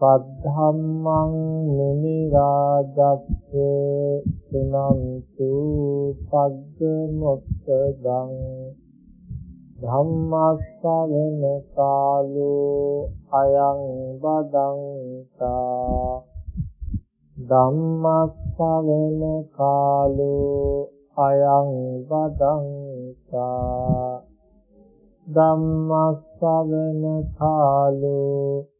සද්ධම්මං මුනි රාජස්ස සුනන්තු සග්ග මොක්ඛදං ධම්මස්සවෙන කාලෝ අයං බදංතා ධම්මස්සවෙන කාලෝ අයං බදංතා ධම්මස්සවන කාලෝ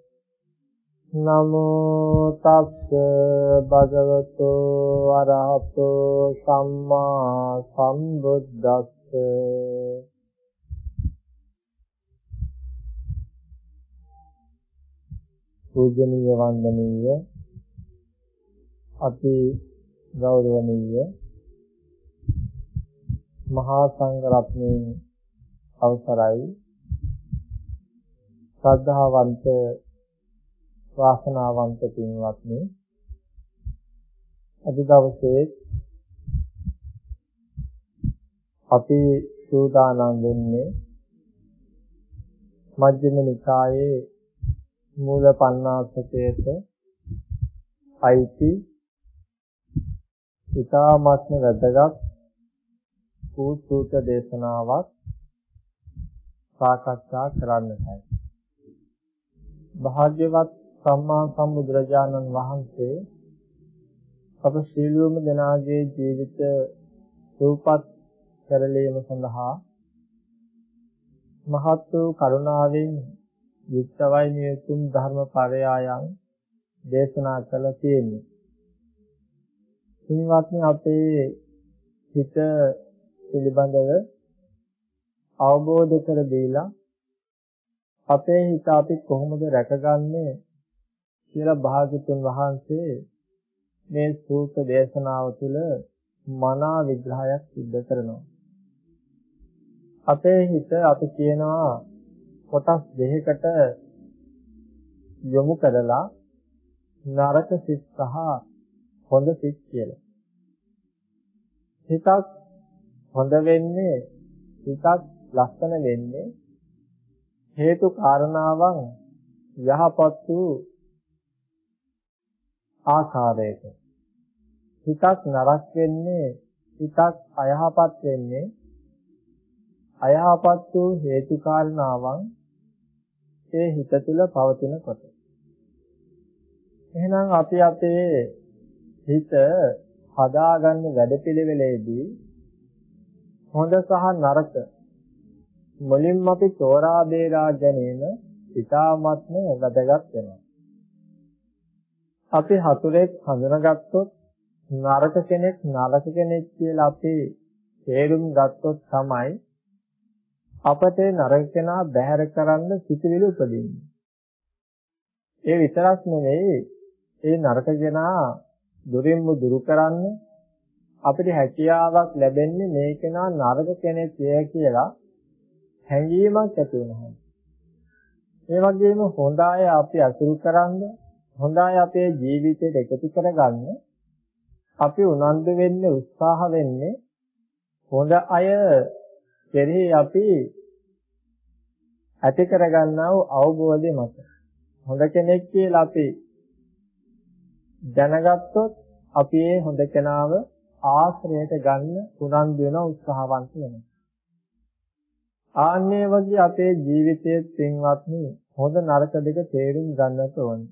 නමෝ තස්ස භගවතු වරහතෝ සම්මා සම්බුද්දස්ස. පූජනීය වන්දනීය අති ගෞරවනීය මහා සංඝ රත්නයේ අවසරයි. ශ්‍රද්ධාවන්ත වාසනාවන්ත පින්වත්නි අද දවසේ අපි සූදානම් වෙන්නේ මජ්ක්‍ධිම නිකායේ මූල පණ්ණාසකයට අයිති ඊ타ත්ම වැදගත් වූ සූත්‍ර දේශනාවක් සාකච්ඡා කරන්නටයි. භාග්‍යවත් සම්මා සම්බුදුරජාණන් වහන්සේ අප සීලුම දෙනාගේ ජීවිත සූපත් කරලීම සඳහා මහත් වූ කරුණාවෙන් යුක්තවයි නියුතුම් ධර්ම පරයායන් දේශනා කළ තියෙන්නේ. ඉන්වත්නි අපේ හිත පිළිබඳව අවබෝධ කර දීලා අපේ හිත අපි කොහොමද රැකගන්නේ කියලා භාග්‍යතුන් වහන්සේ මේ සූත්‍ර දේශනාව තුළ මනා විග්‍රහයක් සිද්ධ කරනවා. අපේ හිත අපි කියනවා කොටස් දෙකකට යොමු කරලා නරක සිත් සහ හොඳ සිත් කියලා. හිතක් හොඳ වෙන්නේ හිතක් ලස්සන වෙන්නේ හේතු කාරණාවන් යහපත් වූ ආකාරයක. හිතක් නරක වෙන්නේ හිතක් අයහපත් වෙන්නේ අයහපත් වූ හේතු කාරණාවන් ඒ හිත තුළ පවතිනකොට එහෙනම් අපි අපේ හිත හදාගන්න වැඩපිළිවෙලේදී හොඳ සහ නරක මුලින්ම අපි තෝරා බේරා ගැනීම ඉතාමත්ම වැදගත් වෙනවා. අපි හතුරෙක් හඳුනාගත්තොත් නරක කෙනෙක් නරක කෙනෙක් කියලා අපි තේරුම් ගත්තොත් තමයි අපට නරක කෙනා බැහැර කරන්න සිතුවිලි උපදින්නේ. ඒ විතරක් නෙවෙයි ඒ නරක කෙනා දුරින්ම දුරු කරන්න අපිට හැකියාවක් ලැබෙන්නේ මේ කෙනා නරක කෙනෙක් කියලා හැඟීමක් ඇති වෙනවා. ඒ වගේම හොඳ අය අපි අසුරු කරන්නේ හොඳ අය අපේ ජීවිතයට එකතු කරගන්න අපි උනන්දු වෙන්න උත්සාහ වෙන්නේ හොඳ අය කෙරෙහි අපි ඇති කරගන්නා වූ අවබෝධය මත හොඳ කෙනෙක් කියලා අපි දැනගත්තොත් අපි ඒ හොඳ කෙනාව ආශ්‍රයයට ගන්න උනන්දු වෙන උත්සාහවන්ත වෙනවා. ආන්නේ වගේ අපේ ජීවිතයේ පින්වත්නි හොඳ නරක දෙක තේරුම් ගන්නට ඕනේ.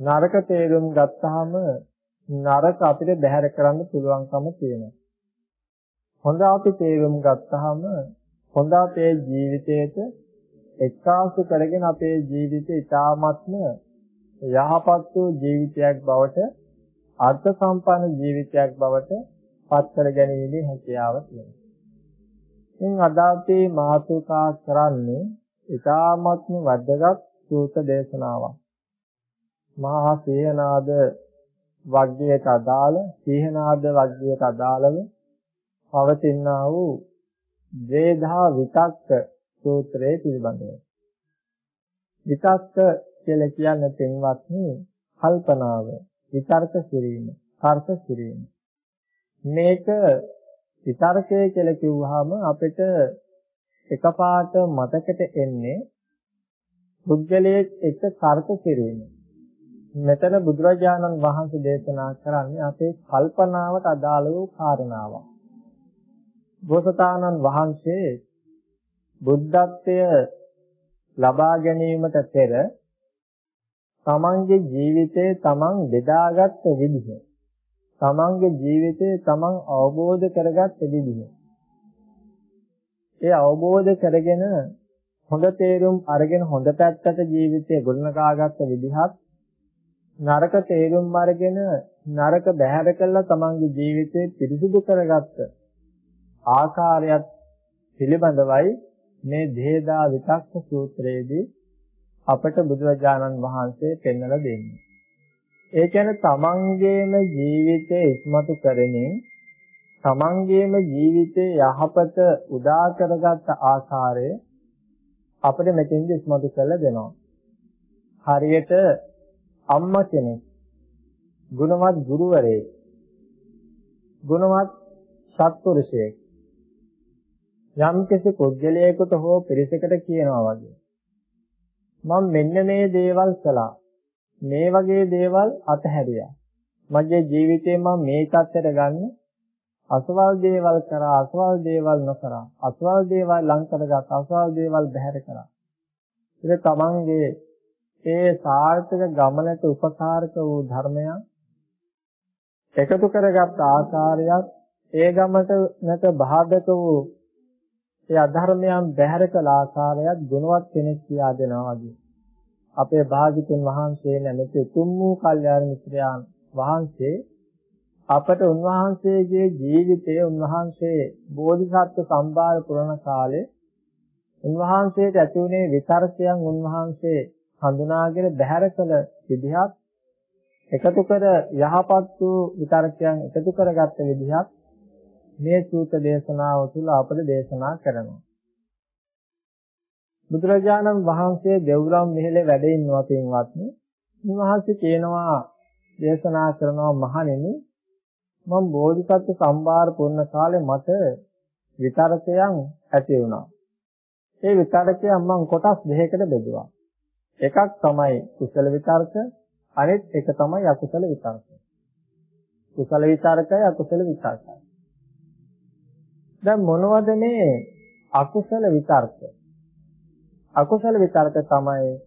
නරක තේරුම් ගත්තාම නරක අපිට බැහැර කරන්න පුළුවන්කම තියෙනවා. හොඳ අපි තේරුම් ගත්තාම හොඳ අපේ ජීවිතයට එක්කාසු කරගෙන අපේ ජීවිතය ඉතාමත්ම යහපත් වූ ජීවිතයක් බවට අර්ථ සම්පන්න ජීවිතයක් බවට පත් කර ගැනීමේ හැකියාව තියෙනවා. ඉතින් අද අපි මාතෘකා කරන්නේ ඉතාමත්ම වැදගත් සූත්‍ර දේශනාවක්. මහා සේනාද වග්ගයට අදාළ සීහනාද වග්ගයට අදාළව පවතිනා වූ වේදා විතක්ක සූත්‍රයේ පිළිබඳව. විතක්ක කියලා කියන්නේ තෙන්වත්නි කල්පනාව, විතර්ක කිරීම, තර්ක කිරීම. මේක විතර්කය කියලා කිව්වහම අපිට එකපාරට මතකට එන්නේ පුද්ගලයේ එක තර්ක කිරීම. මෙතන බුදුරජාණන් වහන්සේ දේශනා කරන්නේ අපේ කල්පනාවට අදාළ වූ කාරණාවක්. බෝසතාණන් වහන්සේ බුද්ධත්වය ලබා ගැනීමට පෙර තමන්ගේ ජීවිතේ තමන් බෙදාගත් විදිහ තමන්ගේ ජීවිතේ තමන් අවබෝධ කරගත් විදිහ ඒ අවබෝධ කරගෙන හොඳ තේරුම් අරගෙන හොඳ පැත්තට ජීවිතය ගොඩනගාගත්ත විදිහත් නරක තේරුම් අරගෙන නරක බැහැර කළා තමන්ගේ ජීවිතේ පිරිසිදු කරගත්ත ආකාරයත් පිළිබඳවයි මේ දේදා විතක්ක සූත්‍රයේදී අපට බුදුරජාණන් වහන්සේ පෙන්වලා දෙන්නේ. ඒ කියන්නේ තමන්ගේම ජීවිතය ඉස්මතු කරමින් තමන්ගේම ජීවිතේ යහපත උදා කරගත් ආකාරය අපිට මෙතෙන්දි ඉස්මතු කරලා දෙනවා. හරියට අම්මා කෙනෙක් ගුණවත් ගුරුවරයෙක් ගුණවත් සත්පුරුෂයෙක් යම් කිසි පුද්ගලයෙකුට හෝ පිරිසකට කියනවා වගේ. මම මෙන්න මේ දේවල් කළා. මේ වගේ දේවල් අතහැරියා. මගේ ජීවිතේ මම මේ තත්ත්වයට ගන්න අසවල් දේවල් කරා අසවල් දේවල් නොකරා අසවල් දේවල් ලං කරගත් අසවල් දේවල් බැහැර කරා. ඒක තමන්ගේ ඒ සාර්ථක ගමනට උපකාරක වූ ධර්මයන් එකතු කරගත් ආකාරයක් ඒ ගමනට නැත බාධක වූ ඒ අධර්මයන් බැහැර කළ ආකාරයත් ගුණවත් කෙනෙක් කියා දෙනවා වගේ. අපේ භාග්‍යතුන් වහන්සේ නැමෙති තුන් වූ කල්යාණ මිත්‍රයන් වහන්සේ අපට උන්වහන්සේගේ ජීවිතය උන්වහන්සේ බෝධිසත්ව සම්භාර පුරණ කාලේ උන්වහන්සේට ඇති වුණේ විතර්කයන් උන්වහන්සේ හඳුනාගෙන බැහැර කළ විදිහත් එකතු කර යහපත් වූ විතර්කයන් එකතු කරගත්ත විදිහත් මේ සූත්‍ර දේශනාව තුළ අපට දේශනා කරනවා. බුදුරජාණන් වහන්සේ දෙව්රම් මෙහෙලේ වැඩ ඉන්නවා පින්වත්නි. උන්වහන්සේ කියනවා දේශනා කරනවා මහණෙනි මම බෝධිසත්ව සම්භාර පුරන කාලේ මට විතරකයන් ඇති වුණා. ඒ විතරකයන් මම කොටස් දෙකකට බෙදුවා. එකක් තමයි කුසල විතර්ක අනෙත් එක තමයි අකුසල විතර්ක. කුසල විතර්කය අකුසල විතර්කය. දැන් මොනවද මේ අකුසල විතර්ක? අකුසල විතර්ක තමයි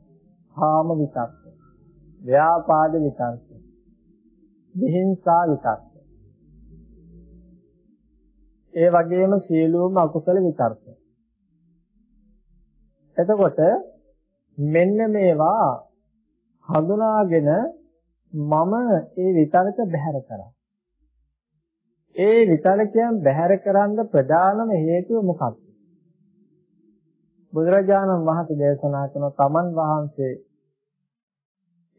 කාම විතර්ක, ව්‍යාපාද විතර්ක, විහිංසා විතර්ක. ඒ වගේම සියලුම අකුසල විතර්ක. එතකොට මෙන්න මේවා හඳුනාගෙන මම ඒ විතර්ක බැහැර කරා. ඒ විතලකයන් බැහැර කරන්න ප්‍රධානම හේතුව මොකක්ද? බුදුරජාණන් වහන්සේ දේශනා කරන තමන් වහන්සේ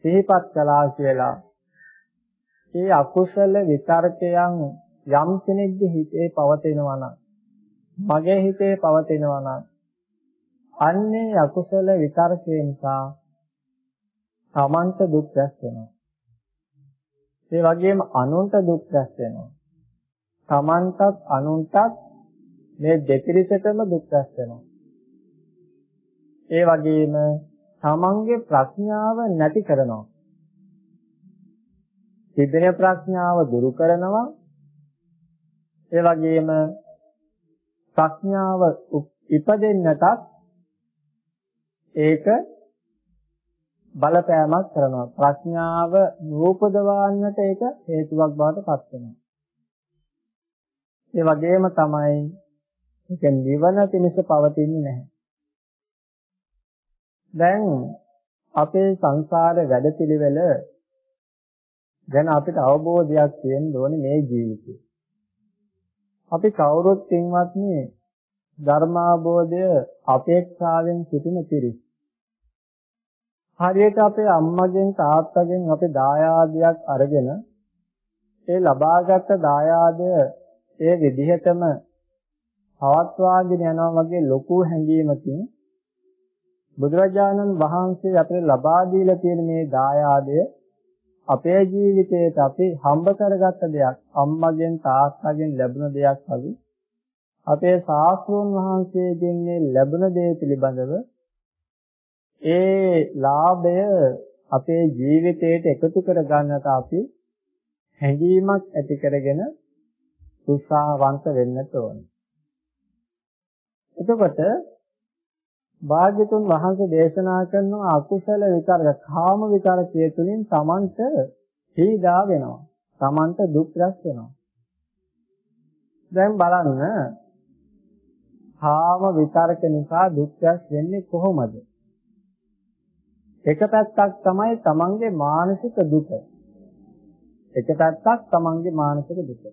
සිහිපත් කළා කියලා ඒ අකුසල විතර්කයන් යම් කෙනෙක්ගේ හිතේ පවතිනවා නම් මගේ හිතේ පවතිනවා නම් අන්නේ අකුසල විතර්කේ නිසා තමන්ට දුක් රැස් වෙනවා. ඒ වගේම අනුන්ට දුක් රැස් වෙනවා. තමන්ටත් අනුන්ටත් මේ දෙපිරිසටම දුක් රැස් වෙනවා. ඒ වගේම තමන්ගේ ප්‍රඥාව නැති කරනවා. තිබෙන ප්‍රඥාව දුරු කරනවා. ඒ වගේම ප්‍රඥාව ඉපදෙන්නටත් ඒක බලපෑමක් කරනවා. ප්‍රඥාව නූපදවන්නට ඒක හේතුවක් බවට පත් වෙනවා. ඒ වගේම තමයි ඒක නිවන පිණිස පවතින්නේ නැහැ. දැන් අපේ සංසාර වැඩපිළිවෙල ගැන අපිට අවබෝධයක් තියෙන්න ඕනේ මේ ජීවිතේ. අපි කවුරුත් පින්වත්නි ධර්මාබෝධය අපේක්ෂාවෙන් සිටින පිරිස්. හරියට අපේ අම්මගෙන් තාත්තගෙන් අපි දායාදයක් අරගෙන ඒ ලබාගත් දායාදය ඒ විදිහටම පවත්වාගෙන යනවා වගේ ලොකු හැඟීමකින් බුදුරජාණන් වහන්සේ අපිට ලබා දීලා තියෙන මේ දායාදය අපේ ජීවිතේට අපි හම්බ කරගත්ත දෙයක් අම්මගෙන් තාත්තගෙන් ලැබුණ දෙයක් වගේ අපේ ශාස්ත්‍රෝන් වහන්සේගෙන් මේ ලැබුණ දේ පිළිබඳව ඒ ලාභය අපේ ජීවිතයට එකතු කර ගන්නට අපි හැඟීමක් ඇති කරගෙන උත්සාහවන්ත වෙන්නට ඕනේ. එතකොට භාග්‍යතුන් වහන්සේ දේශනා කරන අකුසල විතරක කාම විතරකයේ තුලින් Tamanට පීඩා වෙනවා. Tamanට දුක් රැස් වෙනවා. දැන් බලන්න කාම විතරක නිසා දුක් රැස් වෙන්නේ කොහොමද? එක පැත්තක් තමයි Tamanගේ මානසික දුක. එක පැත්තක් Tamanගේ මානසික දුක.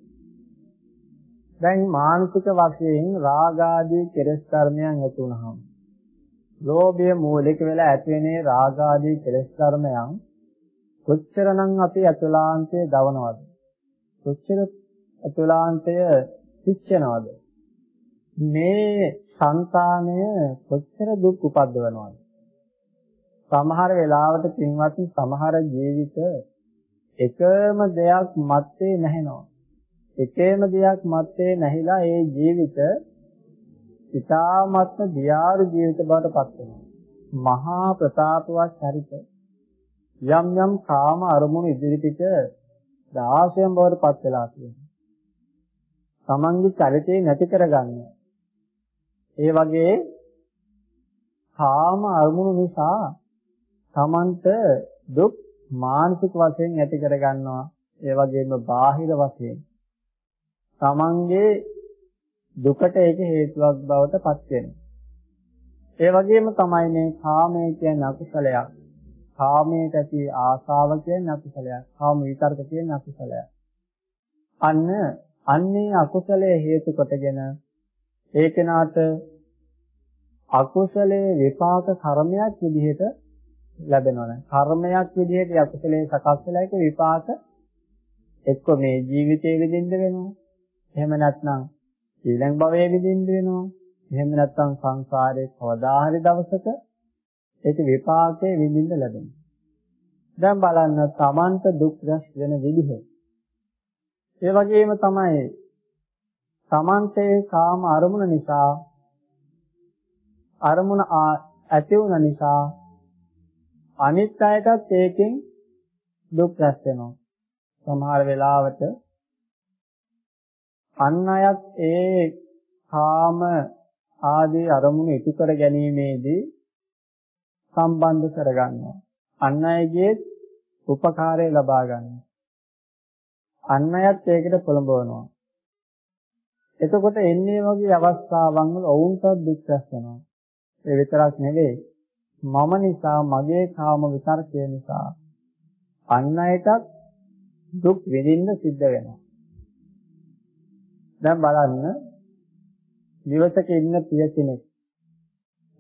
දැන් මානසික වශයෙන් රාග ආදී කෙලෙස් කර්මයන් ඇති වුනහම ලෝභය මූලික වෙලා ඇති වෙනේ රාග ආදී කෙලෙස් කර්මයන් කොච්චරනම් අපි අතුලාන්තයේ දවනවද කොච්චර අතුලාන්තය පිච්චෙනවද මේ సంతානය කොච්චර දුක් උපද්දවනවද සමහර වෙලාවට පින්වත්නි සමහර ජීවිත එකම දෙයක් මැත්තේ නැහෙනවා එකේම දෙයක් මැත්තේ නැහිලා ඒ ජීවිත ඊ타මත්ම දියාරු ජීවිත බවට පත් වෙනවා. මහා ප්‍රතාපවත් චරිත යම් යම් කාම අරමුණු ඉදිරිපිට 16න් බවට පත් වෙලා තියෙනවා. තමන්ගේ චරිතේ නැති කරගන්න. ඒ වගේ කාම අරමුණු නිසා තමන්ට දුක් මානසික වශයෙන් ඇති කරගන්නවා. ඒ වගේම බාහිර වශයෙන් තමන්ගේ දුකට ඒක හේතුවක් බවට පත් වෙනවා. ඒ වගේම තමයි මේ කාමය කියන්නේ අකුසලයක්. කාමයට ඇති ආසාව කියන්නේ අකුසලයක්. කාම විතර්ක කියන්නේ අකුසලයක්. අන්න අන්නේ අකුසලයේ හේතු කොටගෙන ඒ කෙනාට අකුසලයේ විපාක කර්මයක් විදිහට ලැබෙනවා. කර්මයක් විදිහට අකුසලයේ සකස් වෙලා ඒක විපාක එක්ක මේ ජීවිතයේ විඳින්න වෙනවා. එහෙම නැත්නම් ඊළඟ භවයේ විඳින්න වෙනවා. එහෙම නැත්නම් සංසාරේ කවදා හරි දවසක ඒක විපාකේ විඳින්න ලැබෙනවා. දැන් බලන්න තමන්ට දුක් රැස් වෙන විදිහ. ඒ වගේම තමයි තමන්ට කාම අරමුණ නිසා අරමුණ ඇති වුණ නිසා අනිත් අයටත් ඒකෙන් දුක් රැස් වෙනවා. සමහර වෙලාවට අන් අයත් ඒ කාම ආදී අරමුණු ඉටු කර ගැනීමේදී සම්බන්ධ කරගන්නවා. අන් අයගේ උපකාරය ලබා ගන්නවා. අන් අයත් ඒකට පොළඹවනවා. එතකොට එන්නේ වගේ අවස්ථාවන් වල ඔවුන්ට දුක් වෙනවා. ඒ විතරක් නෙවෙයි මම නිසා මගේ කාම විතරකය නිසා අන් අයටත් දුක් විඳින්න සිද්ධ වෙනවා. දැන් බලන්න නිවසක ඉන්න පිය කෙනෙක්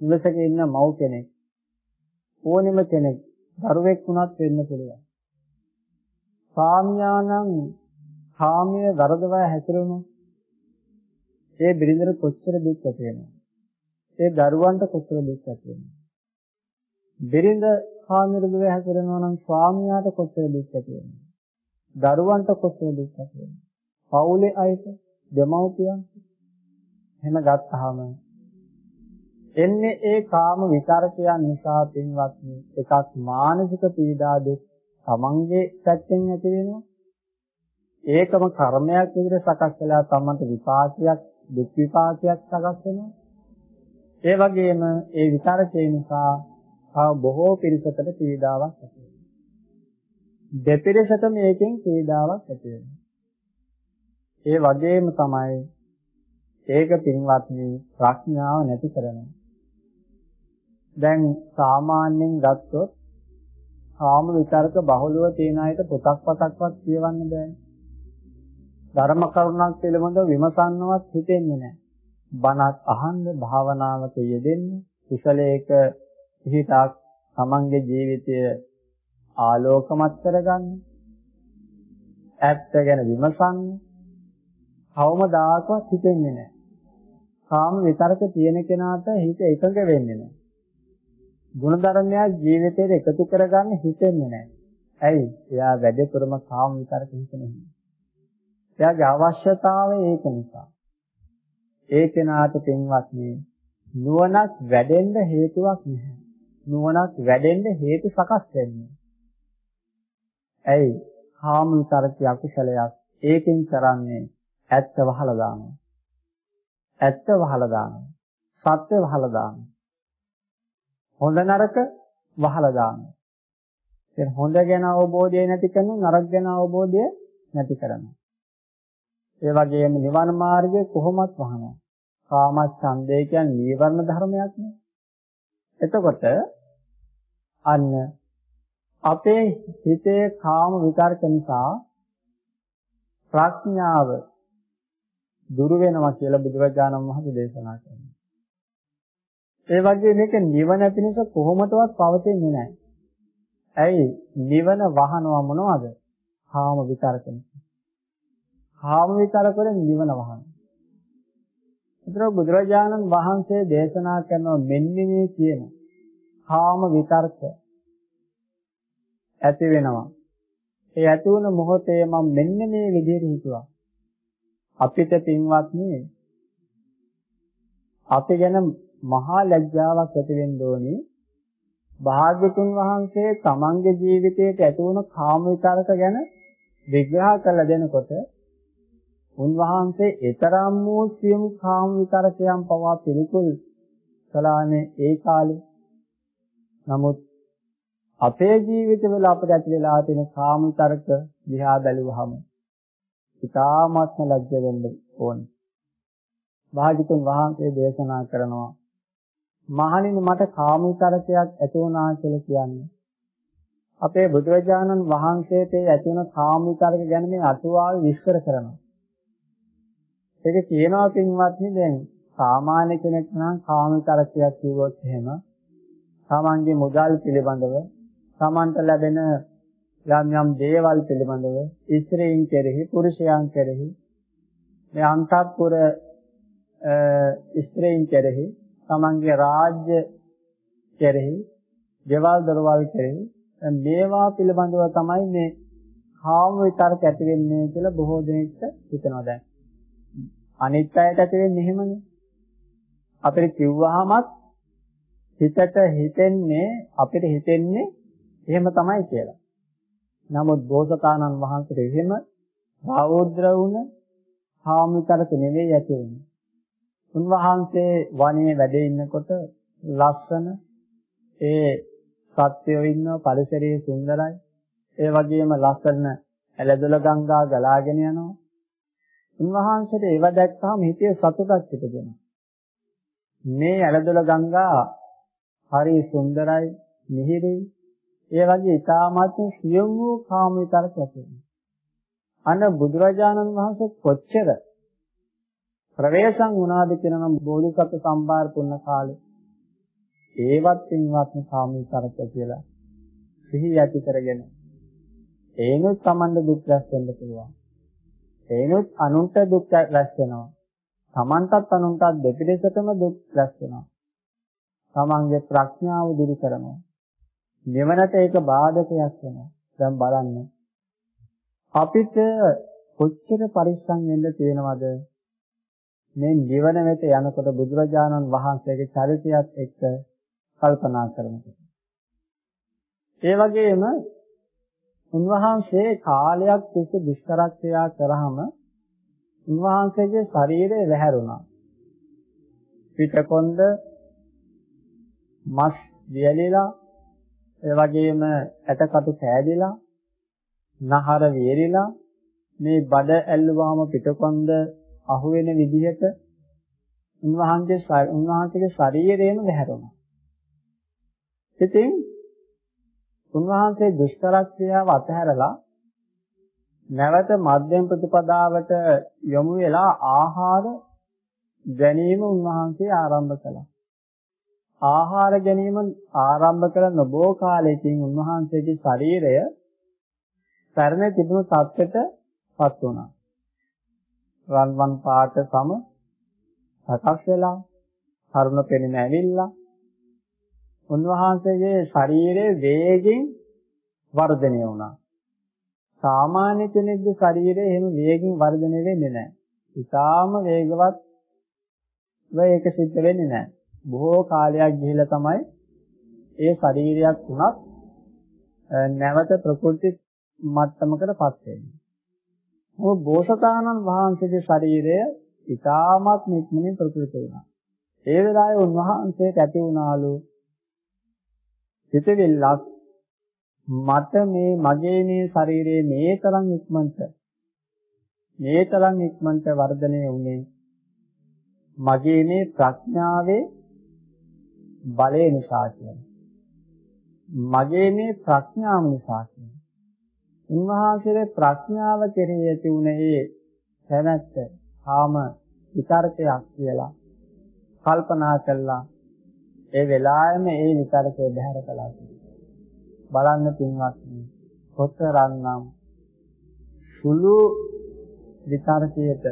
නිවසක ඉන්න මව් කෙනෙක් ඕනෙම කෙනෙක් දරුවෙක් වුණත් වෙන්න පුළුවන්. සාමියානම් කාමයේ වරදවා හැසිරෙනවා. ඒ බිරිඳට කොච්චර දුක් ඇති වෙනවද? ඒ දරුවන්ට කොච්චර දුක් ඇති වෙනවද? බිරිඳ කාමයේ වරදවා හැසිරෙනවා නම් ස්වාමියාට කොච්චර දුක් ඇති වෙනවද? දරුවන්ට කොච්චර දුක් ඇති වෙනවද? පවුලේ අයට දෙමව්පියන් එහෙම ගත්තාම එන්නේ ඒ කාම විතරකයන් නිසා පින්වත්නි එකක් මානසික පීඩා දුක් තමන්ගේ පැත්තෙන් ඇති වෙනවා ඒකම කර්මයක් විදිහට සකස් වෙලා තමන්ට විපාකයක් දුක් විපාකයක් සකස් වෙනවා ඒ වගේම ඒ විතරකේ නිසා තව බොහෝ පිරිසකට පීඩාවක් ඇති වෙනවා දෙපිරිසට මේකෙන් පීඩාවක් ඇති වෙනවා ඒ වගේම තමයි ඒක පින්වත්නි ප්‍රඥාව නැති කරනවා. දැන් සාමාන්‍යයෙන් ගත්තොත් කාම විතරක බහුලව තියෙන අයට පොතක් පතක්වත් කියවන්න බෑ. ධර්ම කරුණක් පිළිබඳව විමසන්නවත් හිතෙන්නේ නැහැ. බණක් අහන්න භාවනාවක යෙදෙන්න කුසලයක පිහිටක් තමන්ගේ ජීවිතය ආලෝකමත් කරගන්න ඇත්ත ගැන විමසන්න කවමදාකවත් හිතෙන්නේ නැහැ. කාම විතරක තියෙන කෙනාට හිත එකඟ වෙන්නේ නැහැ. ගුණධර්මයක් ජීවිතේට එකතු කරගන්න හිතෙන්නේ නැහැ. ඇයි? එයා වැඩේ කරම කාම විතරක හිතන්නේ. එයාගේ අවශ්‍යතාවය ඒක නිසා. ඒ කෙනාට පින්වත්නි නුවණක් වැඩෙන්න හේතුවක් නැහැ. නුවණක් වැඩෙන්න හේතු සකස් වෙන්නේ. ඇයි? කාම විතරක අකුසලයක් ඒකෙන් කරන්නේ ඇත්ත වහලා දානවා. ඇත්ත වහලා දානවා. සත්‍ය වහලා දානවා. හොඳ නරක වහලා දානවා. දැන් හොඳ ගැන අවබෝධය නැති කරන නරක ගැන අවබෝධය නැති කරනවා. ඒ වගේම නිවන මාර්ගය කොහොමත් වහනවා. කාමච්ඡන්දය කියන්නේ නීවරණ ධර්මයක් නේ. එතකොට අන්න අපේ හිතේ කාම විතර්ක නිසා ප්‍රඥාව දුරු වෙනවා කියලා බුදුරජාණන් වහන්සේ දේශනා කරනවා. ඒ වගේ මේක නිවන පිණිස කොහොමදවත් පවතින්නේ නැහැ. ඇයි? නිවන වහනවා මොනවද? කාම විතරක නිසා. කාම විතරක වලින් නිවන වහනවා. ඒතර බුදුරජාණන් වහන්සේ දේශනා කරන මෙන්න මේ කියන කාම විතර්ක ඇති වෙනවා. ඒ ඇති වුණ මොහොතේ මම මෙන්න මේ විදිහට හිතුවා. අපිට පින්වත්නි අපි ගැන මහා ලැජ්ජාවක් ඇති වෙන්න ඕනේ. භාග්‍යතුන් වහන්සේ තමන්ගේ ජීවිතයට ඇති වුණ කාම විතරක ගැන විග්‍රහ කරලා දෙනකොට උන්වහන්සේ ඊතරම් වූ සියුම් කාම විතරකයන් පවා පිළිකුල් කළානේ ඒ කාලේ. නමුත් අපේ ජීවිතවල අපිට ඇති වෙලා තියෙන කාම විතරක දිහා බැලුවහම ඉතාමත්ම ලැජ්ජ වෙන්න ඕනේ. භාග්‍යතුන් වහන්සේ දේශනා කරනවා මහණෙනි මට කාම විතරකයක් ඇති වුණා කියලා කියන්නේ. අපේ බුදුරජාණන් වහන්සේට ඇති වුණ කාම විතරක ගැන මේ අටුවාවේ විස්තර කරනවා. ඒක කියනවා පින්වත්නි දැන් සාමාන්‍ය කෙනෙක් නම් කාම විතරකයක් කිව්වොත් එහෙම තමන්ගේ මුදල් පිළිබඳව තමන්ට ලැබෙන යම් යම් දේවල් පිළිබඳව ස්ත්‍රීන් කෙරෙහි පුරුෂයන් කෙරෙහි මේ අන්තපුර ස්ත්‍රීන් කෙරෙහි තමන්ගේ රාජ්‍ය කෙරෙහි දේවල් දරවල් කෙරෙහි මේවා පිළිබඳව තමයි මේ කාම විතරක ඇති වෙන්නේ කියලා බොහෝ දෙනෙක් හිතනවා දැන්. අනිත් අයට ඇති වෙන්නේ එහෙමනේ. අපිට කිව්වහමත් හිතට හිතෙන්නේ අපිට හිතෙන්නේ එහෙම තමයි කියලා නමුත් බෝසතාණන් වහන්සේට එහෙම බෞද්ධ වුණ කාමිකරක නෙවෙයි ඇති වෙන්නේ. උන්වහන්සේ වනයේ වැඩ ඉන්නකොට ලස්සන ඒ සත්‍යෝ ඉන්න පරිසරයේ සුන්දරයි. ඒ වගේම ලස්සන ඇලදොල ගංගා ගලාගෙන යනවා. උන්වහන්සේට ඒව දැක්කම හිතේ සතුටක් හිතෙනවා. මේ ඇලදොල ගංගා හරි සුන්දරයි, මිහිරි, ඒ වගේ ඊ타මත් සියුම් වූ කාම විතරක් ඇති අන්න බුදුරජාණන් වහන්සේ කොච්චර ප්‍රවේශම් වුණාද කියන නම් බෝධිසත්ව සම්භාර පුන්න කාලේ ඒවත් පින්වත් කාම විතරක් කියලා සිහි යටි කරගෙන ඒනොත් Tamanda දුක් රැස් වෙන්න පුළුවන්. ඒනොත් අනුන්ට දුක් රැස් වෙනවා. Tamanටත් අනුන්ටත් දෙපිටසටම දුක් රැස් වෙනවා. තමන්ගේ ප්‍රඥාව දිරි කරනවා නිවනට ඒක බාධකයක් වෙනවා. දැන් බලන්න. අපිට කොච්චර පරිස්සම් වෙන්න තියෙනවද? මේ නිවන වෙත යනකොට බුදුරජාණන් වහන්සේගේ චරිතයත් එක්ක කල්පනා කරනකොට. ඒ වගේම උන්වහන්සේ කාලයක් තිස්සේ දුෂ්කරක්‍රියා කරාම උන්වහන්සේගේ ශරීරය වැහැරුණා. පිටකොන්ද මස් දියලිලා ඒ වගේම ඇටකටු කෑදිලා නහර වේරිලා මේ බඩ ඇල්ලුවාම පිටකොන්ද අහුවෙන විදිහට උන්වහන්සේ උන්වහන්සේගේ ශරීරයම වැහැරුණා. ඉතින් උන්වහන්සේ දුෂ්කරක්‍රියාව අතහැරලා නැවත මධ්‍යම ප්‍රතිපදාවට යොමු වෙලා ආහාර ගැනීම උන්වහන්සේ ආරම්භ කළා. ආහාර ගැනීම ආරම්භ කළ නොබෝ කාලයකින් උන්වහන්සේගේ ශරීරය පැරණ තිබුණු තත්ත්වයට පත් වුණා. රන්වන් පාට සම සකස් වෙලා තරුණ පෙනෙන ඇවිල්ලා උන්වහන්සේගේ ශරීරයේ වේගෙන් වර්ධනය වුණා. සාමාන්‍ය කෙනෙක්ගේ ශරීරය එහෙම වේගෙන් වර්ධනය වෙන්නේ නැහැ. ඉතාම වේගවත් ඒක සිද්ධ වෙන්නේ නැහැ. බොහෝ කාලයක් ගිහිලා තමයි ඒ ශරීරයක් උනත් නැවත ප්‍රකෘති මට්ටමකටපත් වෙන්නේ. මොකද බෝසතාණන් වහන්සේගේ ශරීරය ඉතාමත් නික්මනින් ප්‍රකෘති වුණා. ඒ වෙලාවේ උන්වහන්සේට ඇති වුණාලු සිතවිල්ලක් මට මේ මගේ මේ ශරීරයේ මේ තරම් ඉක්මනට මේ තරම් ඉක්මනට වර්ධනය වුණේ මගේ මේ ප්‍රඥාවේ බලය නිසා කියන්නේ. මගේ මේ ප්‍රඥාව නිසා කියන්නේ. උන්වහන්සේගේ ප්‍රඥාව කෙරෙහි ඇති වුණ ඒ කැමැත්ත, ආම විතරකයක් කියලා කල්පනා කළා. ඒ වෙලාවෙම ඒ විතරකය බැහැර කළා. බලන්න පින්වත්නි කොතරම්නම් සුළු විතරකයට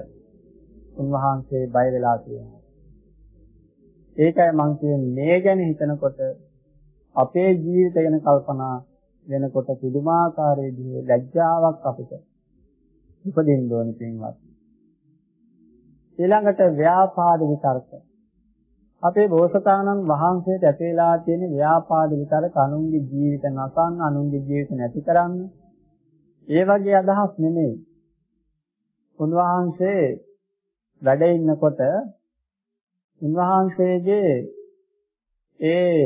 උන්වහන්සේ බය වෙලා තියෙනවා. ඒකයි මම කියන්නේ මේ ගැන හිතනකොට අපේ ජීවිතය ගැන කල්පනා වෙනකොට පුදුමාකාර විදිහේ ලැජ්ජාවක් අපිට උපදින්න ඕන පින්වත්. ඊළඟට ව්‍යාපාද විතර්ක. අපේ බෝසතාණන් වහන්සේට ඇතේලා තියෙන ව්‍යාපාද විතර්ක අනුන්ගේ ජීවිත නසන්න, අනුන්ගේ ජීවිත නැති කරන්න. ඒ වගේ අදහස් නෙමෙයි. උන්වහන්සේ වැඩ ඉන්නකොට උන්වහන්සේගේ ඒ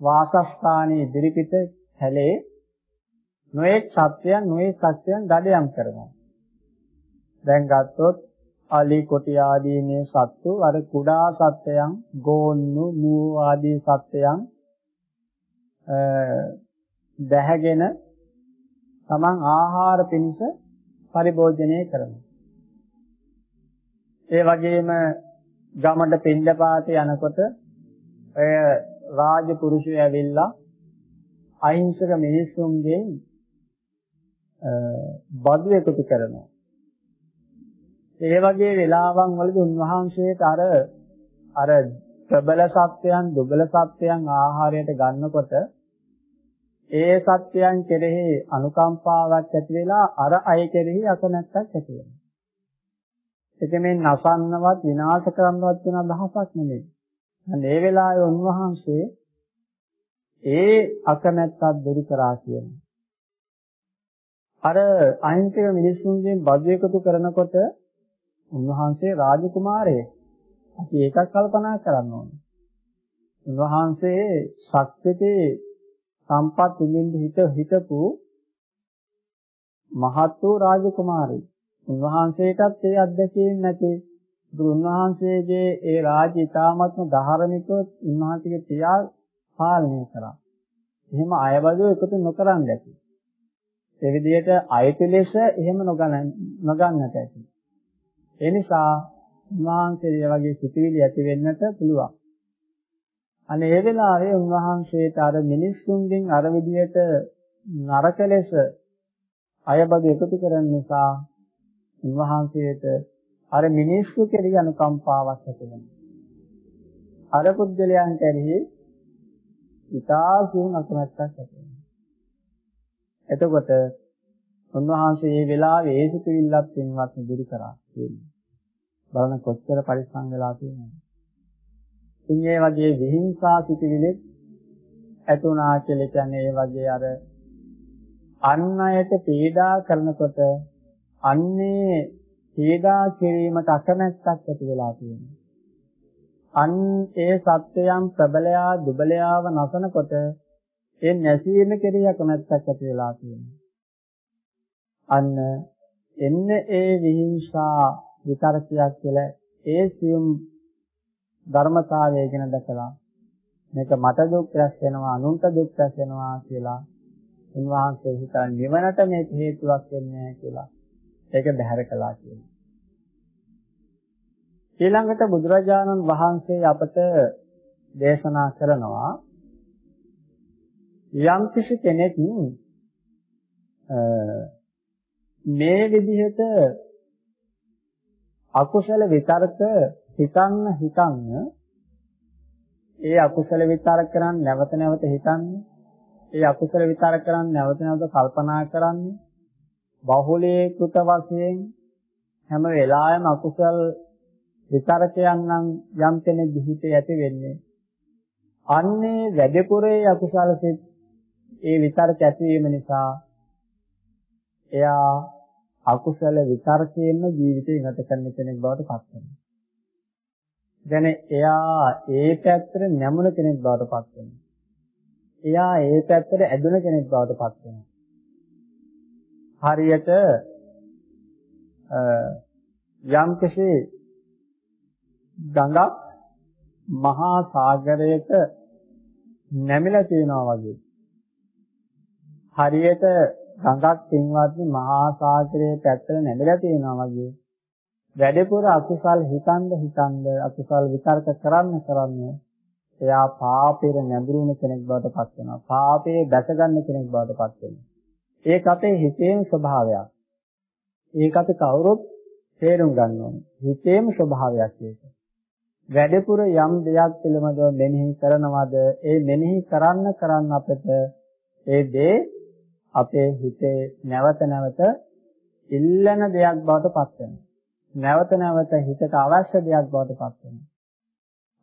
වාසස්ථානයේ ඉදිරිපිට හැලේ නොඑක් සත්‍යයන් නොඑක් සත්‍යයන් දඩයම් කරනවා. දැන් ගත්තොත් අලි කොටි ආදී මේ සත්තු අර කුඩා සත්‍යයන් ගෝන්නු මූ ආදී සත්‍යයන් දැහැගෙන තමන් ආහාර පිණිස පරිභෝජනය කරනවා. ඒ වගේම ගමඩ පින්ඩපාතේ යනකොට ඔය රාජ පුරුෂය ඇවිල්ලා අහිංසක මිනිස්සුන්ගෙන් බදු එකතු කරනවා. ඒ වගේ වෙලාවන් වලදී උන්වහන්සේට අර අර ප්‍රබල සත්‍යයන් දුබල සත්‍යයන් ආහාරයට ගන්නකොට ඒ සත්‍යයන් කෙරෙහි අනුකම්පාවක් ඇති වෙලා අර අය කෙරෙහි අකමැත්තක් ඇති වෙනවා. ඒක මේ නසන්නවත් විනාශ කරන්නවත් වෙන අදහසක් නෙමෙයි. මේ වෙලාවේ උන්වහන්සේ ඒ අකමැත්තක් දුරු කරා කියනවා. අර අහිංසක මිනිස්සුන්ගෙන් බදු එකතු කරනකොට උන්වහන්සේ රාජකුමාරයෙක්. අපි ඒකක් කල්පනා කරන්න ඕනේ. උන්වහන්සේ ශක්තිතේ සම්පත් විඳින්න හිත හිතපු මහත් වූ රාජකුමාරයෙක්. උන්වහන්සේටත් ඒ අත්දැකීම් නැති. උන්වහන්සේගේ ඒ රාජ්‍ය ඊ타මත්ම ධාර්මිකව උන්වහන්සේගේ පියා පාලනය කරා. එහෙම අයබදු එකතු නොකරන් ඇති. ඒ විදිහට අයිති ලෙස එහෙම නොගන්න නොගන්නට ඇති. ඒ නිසා උන්වහන්සේ වගේ සිතුවිලි ඇති වෙන්නට පුළුවන්. අනේ ඒ වෙලාවේ උන්වහන්සේට අර මිනිස්සුන්ගෙන් අර විදිහට නරක ලෙස අයබදු එකතු කරන නිසා උන්වහන්සේට අර මිනිස්සු කෙරෙහි අනුකම්පාවක් ඇති වෙනවා. අර පුද්ගලයන් කෙරෙහි ඉතාසියුම් අකමැත්තක් ඇති වෙනවා. එතකොට උන්වහන්සේ මේ වෙලාවේ ඒ සිතුවිල්ලත් පින්වත් දුරු කරා කියන්නේ. බලන කොච්චර පරිස්සම් වෙලා තියෙනවද? ඉතින් මේ වගේ විහිංසා සිතුවිලි ඇතුණා කියලා කියන්නේ ඒ වගේ අර අන් අයට පීඩා කරනකොට අන්නේ පීඩා කිරීමට අකමැත්තක් ඇති වෙලා තියෙනවා. අන් ඒ සත්‍යයන් ප්‍රබලයා දුබලයාව නසනකොට ඒ නැසීම කෙරෙහි අකමැත්තක් ඇති වෙලා තියෙනවා. අන්න එන්න ඒ විහිංසා විතරකයක් කියලා ඒ සියුම් ධර්මතාවය ගැන දැකලා මේක මට දුක් රැස් වෙනවා අනුන්ට දුක් රැස් වෙනවා කියලා උන්වහන්සේ හිතන නිවනට මේක හේතුවක් වෙන්නේ කියලා ඒක බැහැර කළා කියලා. ඊළඟට බුදුරජාණන් වහන්සේ අපට දේශනා කරනවා යම් කිසි කෙනෙක් මේ විදිහට අකුසල විතරක හිතන්න හිතන්න ඒ අකුසල විතරක කරන් නැවත නැවත හිතන්නේ ඒ අකුසල විතරක කරන් නැවත නැවත කල්පනා කරන්නේ බහුලීකృత වශයෙන් හැම වෙලාවෙම අකුසල් විතරකයන් නම් යම් කෙනෙක් දිහිතේ ඇති වෙන්නේ අන්නේ වැඩිපුරේ අකුසල සිත් ඒ විතරක ඇතිවීම නිසා එයා අකුසල විතරකයෙන්ම ජීවිතේ ගත කරන කෙනෙක් බවට පත් වෙනවා. දැන් එයා ඒ පැත්තට නැමුණ කෙනෙක් බවට පත් වෙනවා. එයා ඒ පැත්තට ඇදුන කෙනෙක් බවට පත් වෙනවා. හරියට යම් කෙසේ ගඟක් මහා සාගරයට නැමිලා තියෙනවා වගේ. හරියට ගඟක් පින්වත්නි මහා සාගරයේ පැත්තට නැමිලා තියෙනවා වගේ. වැඩිපුර අකුසල් හිතන්න හිතන්න අකුසල් විතර්ක කරන්න කරන්න එයා පාපේට නැඹුරුන කෙනෙක් බවට පත් වෙනවා. පාපේ දැකගන්න කෙනෙක් බවට පත් වෙනවා. ඒක අපේ හිතේම ස්වභාවයක්. ඒක අපි කවුරුත් තේරුම් ගන්න ඕනේ. හිතේම ස්වභාවයක් ඒක. වැඩිපුර යම් දෙයක් පිළිබඳව මෙනෙහි කරනවද ඒ මෙනෙහි කරන්න කරන්න අපිට ඒ දේ අපේ හිතේ නැවත නැවත ඉල්ලන දෙයක් බවට පත් වෙනවා. නැවත නැවත හිතට අවශ්‍ය දෙයක් බවට පත් වෙනවා.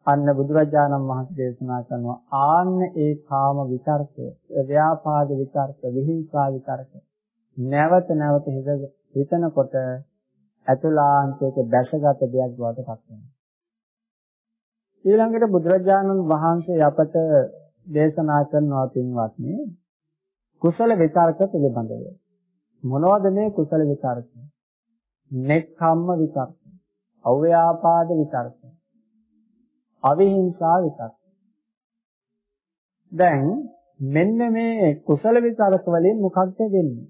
අන්න බුදුරජාණන් වහන්සේ දේශනා කරනවා ආන්න ඒ කාම විතර්කය, ව්‍යාපාද විතර්ක, විහිංසා විතර්ක නැවත නැවත හිතනකොට අතුලාන්තයක දැසගත දෙයක් බවට පත් වෙනවා. ඊළඟට බුදුරජාණන් වහන්සේ අපට දේශනා කරනවා පින්වත්නි කුසල විතර්ක පිළිබඳව. මොනවද මේ කුසල විතර්ක? නෙක්ඛම්ම විතර්ක, අව්‍යාපාද විතර්ක, අවිහිංසා විතර්ක. දැන් මෙන්න මේ කුසල විතර්ක වලින් මොකක්ද වෙන්නේ?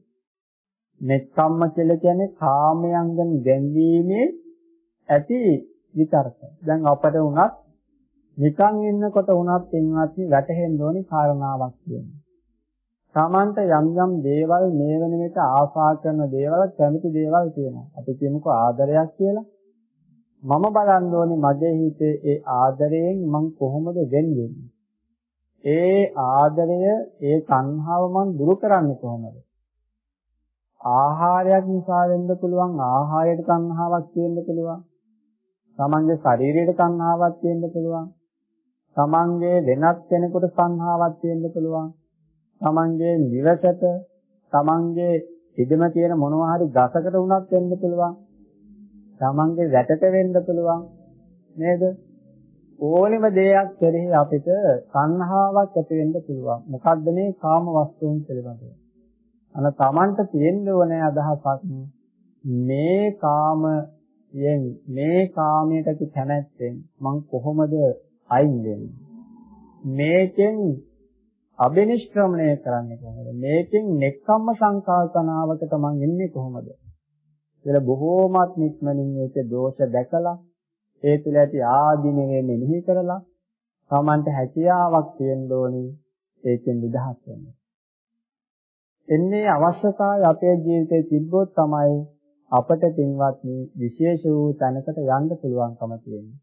නෙක්ඛම්ම කියලා කියන්නේ කාමයන්ගෙන් ගැන්වීමේ ඇති විතර්ක. දැන් අපට උනත් නිකන් ඉන්නකොට උනත් පින්වත්නි වැටහෙන්න ඕනි කාරණාවක් තියෙනවා. Tamanta යම් යම් දේවල් මේ වෙන විට ආශා කරන දේවල් කැමති දේවල් තියෙනවා. අපි කියමුකෝ ආදරයක් කියලා. මම බලන්න ඕනේ මගේ හිතේ ඒ ආදරයෙන් මං කොහොමද වෙන්නේ? ඒ ආදරය, ඒ තණ්හාව මං දුරු කරන්නේ කොහොමද? ආහාරයක් නිසා වෙන්න පුළුවන් ආහාරයට තණ්හාවක් තියෙන්න පුළුවන්. තමන්ගේ ශරීරයට තණ්හාවක් තියෙන්න පුළුවන්. තමන්ගේ වෙනත් කෙනෙකුට තණ්හාවක් තියෙන්න පුළුවන්. තමන්ගේ නිවසට තමන්ගේ ඉදම තියෙන මොනවා හරි ගසකට වුණත් වෙන්න පුළුවන්. තමන්ගේ වැටට වෙන්න පුළුවන්. නේද? ඕනෙම දෙයක් කෙරෙහි අපිට සංහාවක් ඇති වෙන්න පුළුවන්. මොකද්ද මේ කාම වස්තුන් පිළිබඳව? අන තමන්ට තියෙන්න ඕනේ අදහසක් මේ කාමයෙන් මේ කාමයට කැමැත්තෙන් මං කොහොමද අයින් වෙන්නේ? මේකෙන් අබිනිෂ්ක්‍රමණය කරන්නේ කොහොමද? මේකෙන් නෙක්ඛම්ම සංකල්පනාවකට මං එන්නේ කොහොමද? කියලා බොහෝමත් නික්මනින් ඒකේ දෝෂ දැකලා ඒ තුළ ඇති ආදීනවේ මෙනෙහි කරලා තමන්ට හැකියාවක් තියෙන්න ඕනි ඒකෙන් නිදහස් වෙන්න. එන්නේ අවශ්‍යතාවය අපේ ජීවිතේ තිබ්බොත් තමයි අපට පින්වත්නි විශේෂ වූ තැනකට යන්න පුළුවන්කම තියෙන්නේ.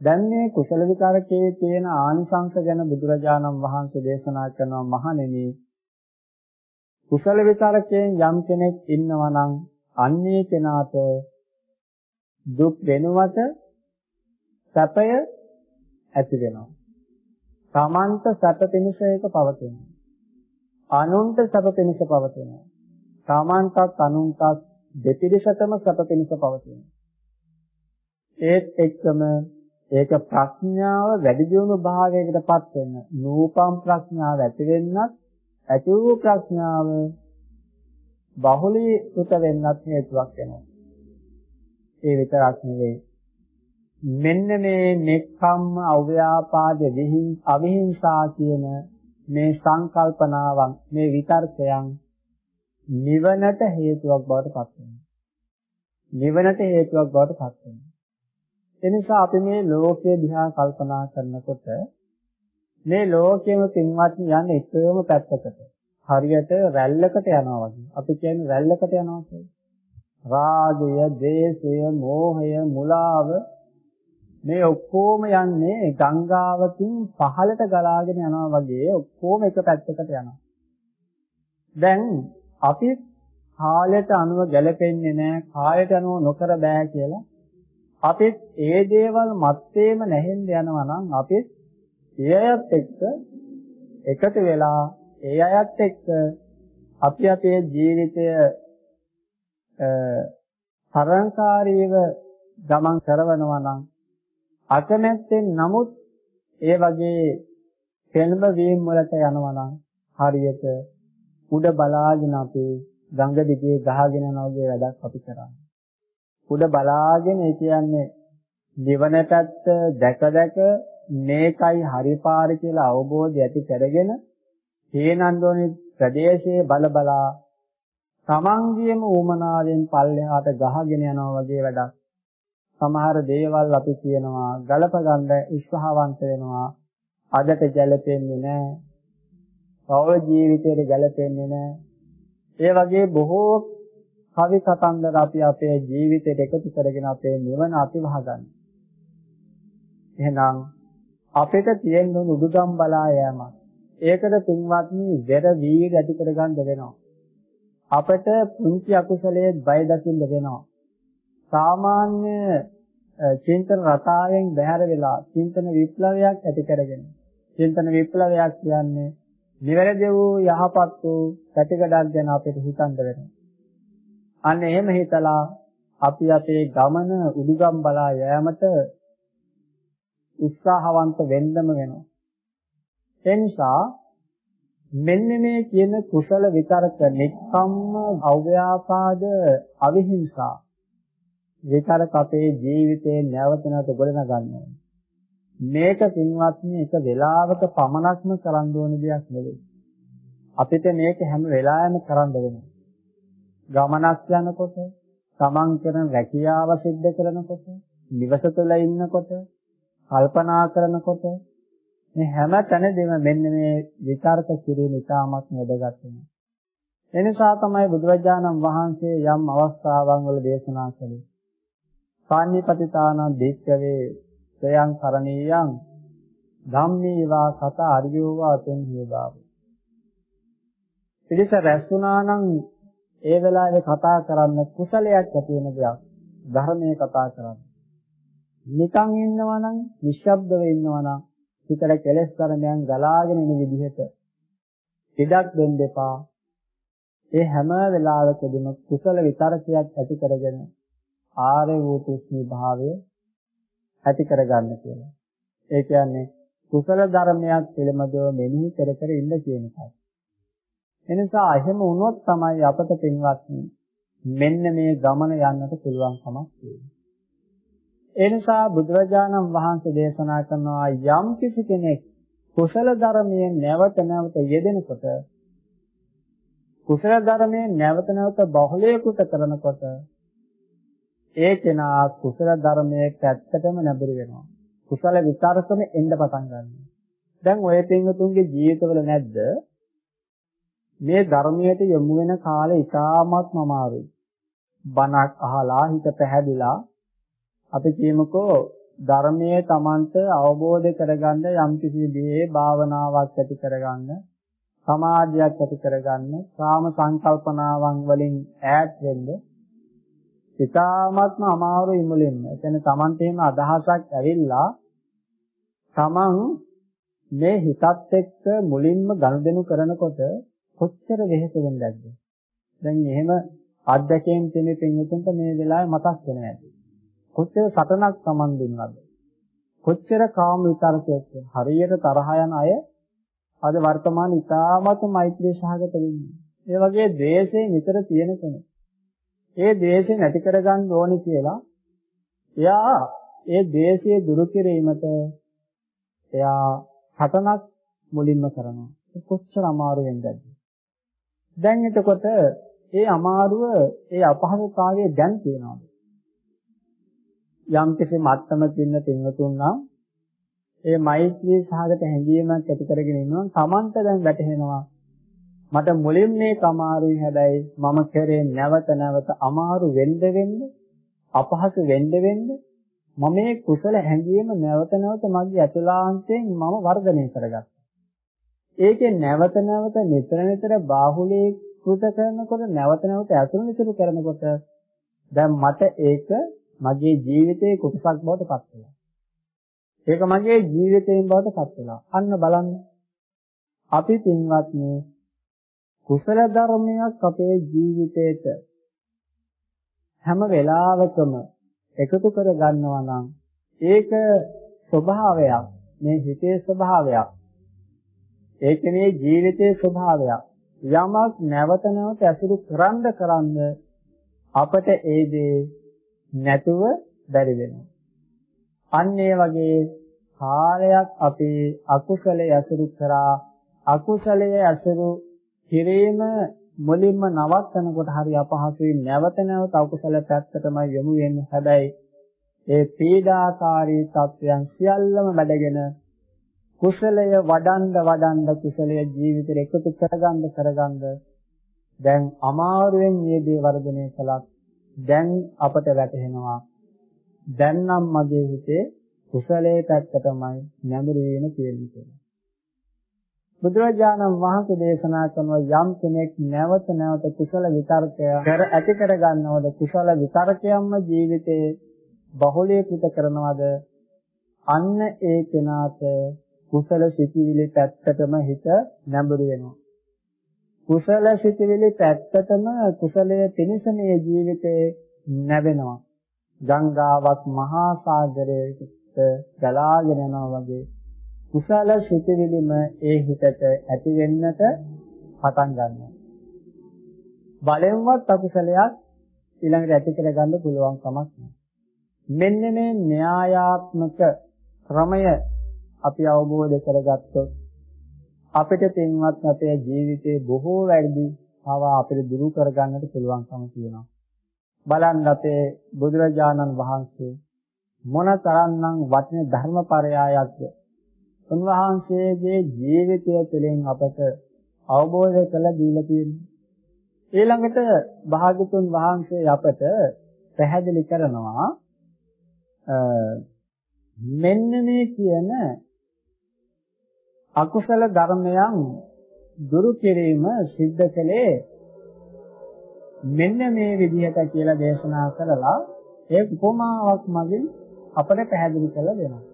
දැන් මේ කුසල විතරකයේ තියෙන ආනිසංස ගැන බුදුරජාණන් වහන්සේ දේශනා කරනවා මහණෙනි කුසල විතරකයෙන් යම් කෙනෙක් ඉන්නවා නම් අන්නේ කෙනාට දුක් වෙනවට සැපය ඇති වෙනවා. තමන්ට සැප පිණිස ඒක පවතිනවා. අනුන්ට සැප පිණිස පවතිනවා. තමන්ටත් අනුන්ටත් දෙපිරිසටම සැප පිණිස පවතිනවා. ඒත් එක්කම ඒක ප්‍රඥාව වැඩි දියුණු භාවයකටපත් වෙන නූපම් ප්‍රඥාව ඇති වෙන්නත් ඇති වූ ප්‍රඥාව බහුලීකృත වෙන්නත් හේතුවක් වෙනවා. ඒ විතරක් නෙවෙයි. මෙන්න මේ නෙක්ඛම්ම අව්‍යාපාද විහිං අවිහිංසා කියන මේ සංකල්පනාවන් මේ විතර්කයන් නිවනට හේතුවක් බවට පත් වෙනවා. නිවනට හේතුවක් බවට පත් වෙනවා. එනිසා අපි මේ ලෝකයේ දිහා කල්පනා කරනකොට මේ ලෝකයේම පින්වත්නි යන්නේ එකම පැත්තකට. හරියට රැල්ලකට යනවා වගේ. අපි කියන්නේ රැල්ලකට යනවා කියන්නේ. රාගය, දේශය, මෝහය, මුලාව මේ ඔක්කොම යන්නේ ගංගාවකින් පහළට ගලාගෙන යනවා වගේ ඔක්කොම එක පැත්තකට යනවා. දැන් අපි කාලයට අනුව ගැලපෙන්නේ නැහැ, කාලයට අනුව නොකර බෑ කියලා අපිත් ඒ දේවල් මත්තේම නැහෙන්න යනවා නම් අපිත් ඒ අයත් එක්ක එකතු වෙලා ඒ අයත් එක්ක අපි අපේ ජීවිතය තරංකාරීව ගමන් කරනවා නම් අකමැත්තෙන් නමුත් ඒ වගේ පෙළඹ වීම වලට යනවා නම් හරියට උඩ බලාගෙන අපි ගඟ දිගේ ගහගෙන යන වගේ වැඩක් අපි කරන්නේ. උඩ බලාගෙන ඒ කියන්නේ නිවන පැත්ත දැක දැක මේකයි හරි පාර කියලා අවබෝධය ඇති කරගෙන හේනන්දෝනි ප්‍රදේශයේ බල බලා තමන්ගේම ඌමනාවෙන් පල්ලෙහාට ගහගෙන යනවා වගේ වැඩක්. සමහර දේවල් අපි කියනවා ගලප ගන්න උත්සාහවන්ත වෙනවා. අදට ගැලපෙන්නේ නැහැ. පෞල ජීවිතේට ගැලපෙන්නේ නැහැ. ඒ වගේ බොහෝ කවි කතන්දර අපි අපේ ජීවිතයට එකතු කරගෙන අපේ නිවන අතිවහ ගන්න. එහෙනම් අපිට තියෙන උඩුගම් බලා යෑමක්. ඒකට පින්වත්නි වෙර වීර්ය ඇති කරගන්න වෙනවා. අපට පුංචි අකුසලයේ බය දකින්න වෙනවා. සාමාන්‍ය චින්තන රටාවෙන් බැහැර වෙලා චින්තන විප්ලවයක් ඇති කරගෙන චින්තන විප්ලවයක් කියන්නේ නිවැරදි වූ යහපත් වූ පැතිකඩක් ගැන අපිට හිතන්න වෙනවා. අන්න එහෙම හිතලා අපි අපේ ගමන උඩුගම් බලා යෑමට උත්සාහවන්ත වෙන්නම වෙනවා. ඒ නිසා මෙන්න මේ කියන කුසල විතරක නික්කම්ම අව්‍යාපාද අවිහිංසා විතරක අපේ ජීවිතේ නැවත නැවත ගොඩනගන්නේ. මේක පින්වත්නි එක වෙලාවක පමණක්ම කරන්න ඕන දෙයක් නෙවෙයි. අපිට මේක හැම වෙලාවෙම කරන්න වෙනවා. ගමනක් යනකොට, තමන් කරන රැකියාව සිද්ධ කරනකොට, නිවස තුළ ඉන්නකොට, කල්පනා කරනකොට මේ හැම තැනදීම මෙන්න මේ විතර්ක කිරීම ඉතාමත් වැදගත් වෙනවා. එනිසා තමයි බුදුරජාණන් වහන්සේ යම් අවස්ථාවන් වල දේශනා කළේ. සාන්නිපතිතානං දීක්කවේ සයන් කරණීයං ධම්මීවා කත අරියෝවා තෙන් හේදාව. පිළිස රැස්ුණා නම් ඒ වෙලාවේ කතා කරන්න කුසලයක් ඇති වෙන දෙයක් ධර්මයේ කතා කරන්න. නිකන් ඉන්නවා නම් නිශ්ශබ්දව ඉන්නවා නම් හිතට කෙලෙස් ධර්මයන් ගලාගෙන එන විදිහට ඉඩක් දෙන්න එපා. ඒ හැම වෙලාවකදීම කුසල විතරකයක් ඇති කරගෙන ආර්ය වූ තුෂ්ණි භාවය ඇති කරගන්න කියලා. ඒ කියන්නේ කුසල ධර්මයක් පිළිමදව මෙනෙහි කර කර ඉන්න කියන එකයි. එනිසා එහෙම වුණොත් තමයි අපට පින්වත්නි මෙන්න මේ ගමන යන්නට පුළුවන්කමක් තියෙන්නේ. ඒ නිසා බුදුරජාණන් වහන්සේ දේශනා කරනවා යම් කිසි කෙනෙක් කුසල ධර්මයේ නැවත නැවත යෙදෙනකොට කුසල ධර්මයේ නැවත නැවත බහුලීකృత කරනකොට ඒ කෙනා කුසල ධර්මයේ පැත්තටම නැඹුරු වෙනවා. කුසල විතරකම එන්න පටන් ගන්නවා. දැන් ඔය පින්වතුන්ගේ ජීවිතවල නැද්ද මේ ධර්මයට යොමු වෙන කාලේ ඉතාමත්ම අමාරුයි. බණක් අහලා හිත පැහැදිලා අපි කියමුකෝ ධර්මයේ Tamanට අවබෝධ කරගන්න යම් කිසි දේ භාවනාවක් ඇති කරගන්න සමාධියක් ඇති කරගන්න කාම සංකල්පනාවන් වලින් ඈත් වෙන්න ඉතාමත්ම අමාරුයි මුලින්ම. ඒ කියන්නේ Tamanට එහෙම අදහසක් ඇවිල්ලා Taman මේ හිතත් එක්ක මුලින්ම ගනුදෙනු කරනකොට කොච්චර වෙහෙස වෙන්නේද? දැන් එහෙම අත්දැකීම් තියෙන පින්වතුන්ට මේ වෙලාවේ මතක් වෙනවා ඇති. කොච්චර සටනක් Taman දුන්නද? කොච්චර කාම විතරකයක් හරියට තරහ යන අය අද වර්තමාන ඉතාමත් මෛත්‍රී සහගත වෙන්නේ. ඒ වගේ ද්වේෂය නිතර තියෙන කෙනෙක්. ඒ ද්වේෂය නැති කරගන්න ඕනේ කියලා එයා ඒ ද්වේෂය දුරු කිරීමට එයා හතනක් මුලින්ම කරනවා. කොච්චර අමාරු වෙනදද? දැන් එතකොට ඒ අමාරුව ඒ අපහසුතාවය දැන් තියෙනවද? යම් කිසි මත්තමක ඉන්න පින්වතුන් නම් ඒ මෛත්‍රී සහගත හැඟීමක් ඇති කරගෙන ඉන්නවා Tamanට දැන් වැටහෙනවා මට මුලින් මේක අමාරුයි හැබැයි මම කරේ නැවත නැවත අමාරු වෙන්න වෙන්න අපහසු වෙන්න වෙන්න මම මේ කුසල හැඟීම නැවත නැවත මගේ අතුලාන්තයෙන් මම වර්ධනය කරගත්තා. ඒකේ නැවත නැවත නිතර නිතර බාහුලීකృత කරනකොට නැවත නැවත අතුරු නිතර කරනකොට දැන් මට ඒක මගේ ජීවිතයේ කොටසක් බවට පත් වෙනවා. ඒක මගේ ජීවිතයෙන් බවට පත් වෙනවා. අන්න බලන්න. අපි පින්වත්නි කුසල ධර්මයක් අපේ ජීවිතේට හැම වෙලාවකම එකතු කර ගන්නවා නම් ඒක ස්වභාවයක් මේ හිතේ ස්වභාවයක් ඒක මේ ජීවිතයේ ස්වභාවයක් යමක් නැවත නැවත ඇසුරු කරන්න කරන්න අපට ඒ දේ නැතුව බැරි වෙනවා. අන්න ඒ වගේ කාලයක් අපි අකුසලයේ ඇසුරු කරා අකුසලයේ ඇසුරු කිරීම මුලින්ම නවත්තනකොට හරි අපහසුයි. නැවත නැවත අකුසල පැත්තටමයි යොමු වෙන්නේ හැබැයි ඒ පීඩාකාරී තත්වයන් සියල්ලම වැඩගෙන කුසලය වඩන්න වඩන්න කුසලය ජීවිතේ එකතු කරගන්න කරගන්න දැන් අමාරුවෙන් මේ දේ වර්ධනය කළත් දැන් අපට වැටහෙනවා දැන් නම් මගේ හිතේ කුසලයේ පැත්තටමයි නැඹුරු වෙන කියන්නේ. බුදුරජාණන් වහන්සේ දේශනා කරන යම් කෙනෙක් නැවත නැවත කුසල විතරකය කර ඇති කර ගන්නවද කුසල විතරකයන්ම ජීවිතේ බහුලීකృత කරනවද අන්න ඒ කෙනාට කුසල සිතිවිලි පැත්තටම හිත නැඹුරු වෙනවා. කුසල සිතිවිලි පැත්තටම කුසලයේ පිණිස මේ ජීවිතේ නැවෙනවා. ගංගාවක් මහා සාගරයකට ගලාගෙන යනවා වගේ කුසල සිතිවිලිම ඒ හිතට ඇති වෙන්නට පටන් ගන්නවා. බලෙන්වත් අකුසලයක් ඊළඟට ඇති කරගන්න පුළුවන් කමක් නැහැ. මෙන්න මේ න්‍යායාත්මක ක්‍රමය අපි අවබෝධ කරගත්තොත් අපිට තින්වත් අපේ ජීවිතේ බොහෝ වැඩි පවා අපිට දුරු කරගන්නට පුළුවන්කම තියෙනවා. බලන්න අපේ බුදුරජාණන් වහන්සේ මොන තරම්නම් වටින ධර්මපරයායක්ද උන්වහන්සේගේ ජීවිතය තුළින් අපට අවබෝධ කළ දීලා තියෙනවා ඊළඟට භාගතුන් වහන්සේ අපට පැහැදිලි කරනවා මෙන්න මේ කියන අකුසල ධර්මයන් දුරු කිරීම සිද්ධ කළේ මෙන්න මේ විදිහට කියලා දේශනා කරලා ඒ උපමාවක් මගින් අපට පැහැදිලි කරලා දෙනවා.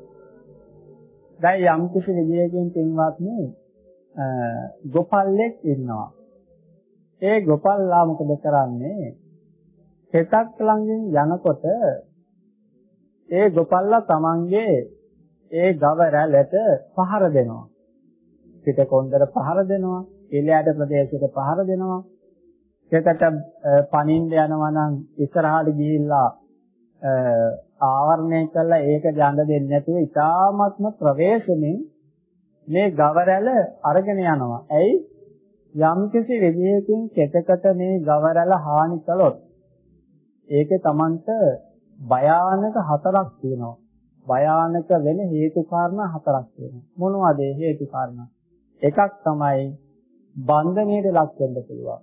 දැන් යම් කිසි විදියකින් පින්වත්නි ගොපල්ලෙක් ඉන්නවා. ඒ ගොපල්ලා මොකද කරන්නේ? කෙතක් ළඟින් යනකොට ඒ ගොපල්ලා තමන්ගේ ඒ ගව රැළට පහර දෙනවා. පිට කොන්දර පහර දෙනවා. එළයට ප්‍රදේශයට පහර දෙනවා. ඒකට පනින්න යනවා නම් ඉස්සරහට ගිහිල්ලා ආවරණය කළා ඒක ගඳ දෙන්නේ නැතුව ඉතාමත්ම ප්‍රවේශමෙන් මේ ගවරැල අරගෙන යනවා. ඇයි? යම්කිසි විදියකින් කෙටකට මේ ගවරැල හානි කළොත් ඒකේ Tamanට භයානක හතරක් තියෙනවා. භයානක වෙන හේතු කාරණා හතරක් තියෙනවා. මොනවද ඒ හේතු කාරණා? එකක් තමයි බන්ධනයට ලක් වෙන්න පුළුවන්.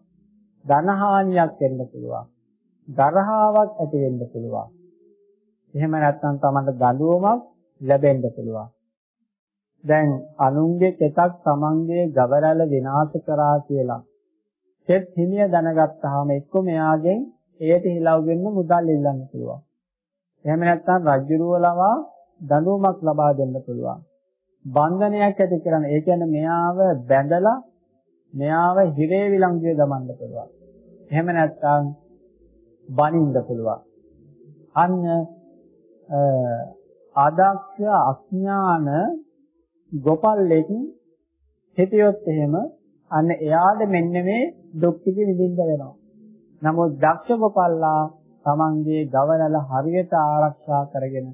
ධනහානියක් වෙන්න පුළුවන්. ගරහාවක් ඇති වෙන්න පුළුවන්. එහෙම නැත්නම් Tamanට දඬුවමක් ලැබෙන්න පුළුවන්. දැන් අනුන්ගේ කෙතක් Tamanගේ ගවරැල විනාශ කරා කියලා සෙත් හිමිය දැනගත්තාම එක්ක මෙයාගෙන් එයට හිලවගෙන මුදල් ඉල්ලන්න පුළුවන්. එහෙම නැත්නම් රජ්ජුරුව ලවා දඬුවමක් ලබා දෙන්න පුළුවන්. බන්ධනයක් ඇති කරන ඒ කියන්නේ මෙයාව බැඳලා මෙයාව හිරේ විලංගුවේ දමන්න පුළුවන්. එහෙම නැත්නම් බනින්න පුළුවන්. අන්න ආදක්ෂ අඥාන ගොපල්ලෙක් හිටියොත් එහෙම අන්න එයාට මෙන්න මේ දුක් ටික විඳින්න වෙනවා. නමුත් දක්ෂ ගොපල්ලා තමන්ගේ ගවරල හරියට ආරක්ෂා කරගෙන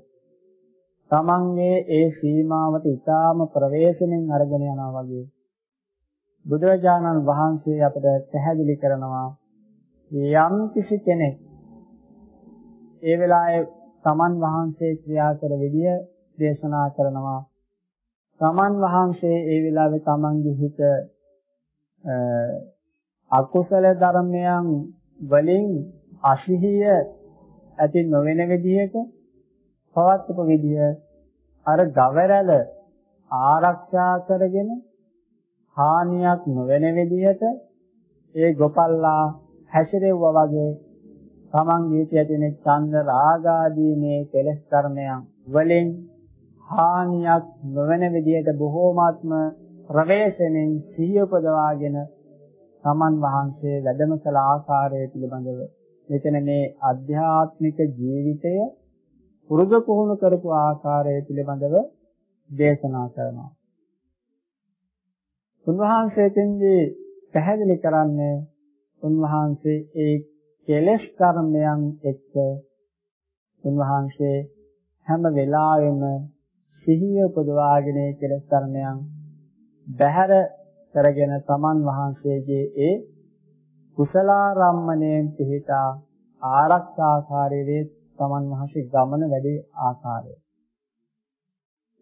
තමන්ගේ ඒ සීමාවට ඊටාම ප්‍රවේශමෙන් අරගෙන යනවා වගේ බුදුරජාණන් වහන්සේ අපට පැහැදිලි කරනවා. යම් කිසි කෙනෙක් ඒ වෙලාවේ තමන් වහන්සේ ක්‍රියා කර විදිය දේශනා කරනවා. තමන් වහන්සේ ඒ වෙලාවේ තමන්ගේ හිත අකුසල ධර්මයන් වලින් අශිහිය ඇති නොවන විදිහට පවත්වපු විදිය අර ගවරැල ආරක්ෂා කරගෙන හානියක් නොවන විදිහට ඒ ගොපල්ලා හැසිරෙව්වා වගේ තමන්ගේ තියෙන ඡන්ද රාගාදී මේ කෙලෙස් කර්මයන් වලින් හානියක් නොවන විදිහට බොහෝමාත්ම ප්‍රවේශයෙන් සිහිය උපදවාගෙන තමන් වහන්සේ වැඩම කළ ආකාරය පිළිබඳව මෙතන මේ අධ්‍යාත්මික ජීවිතය පුරුදු පුහුණු කරපු ආකාරය පිළිබඳව දේශනා කරනවා. උන්වහන්සේ දෙන්නේ පැහැදිලි කරන්නේ උන්වහන්සේ ඒ කෙලෙස් කර්මයන් එක්ක උන්වහන්සේ හැම වෙලාවෙම සිහිය උපදවාගෙන කෙලෙස් කර්මයන් බැහැර කරගෙන තමන් වහන්සේගේ ඒ කුසලාරම්මණයෙන් පිහිටා ආරක්ෂාකාරී තමන් වහන්සේ ගමන වැඩි ආකාරය.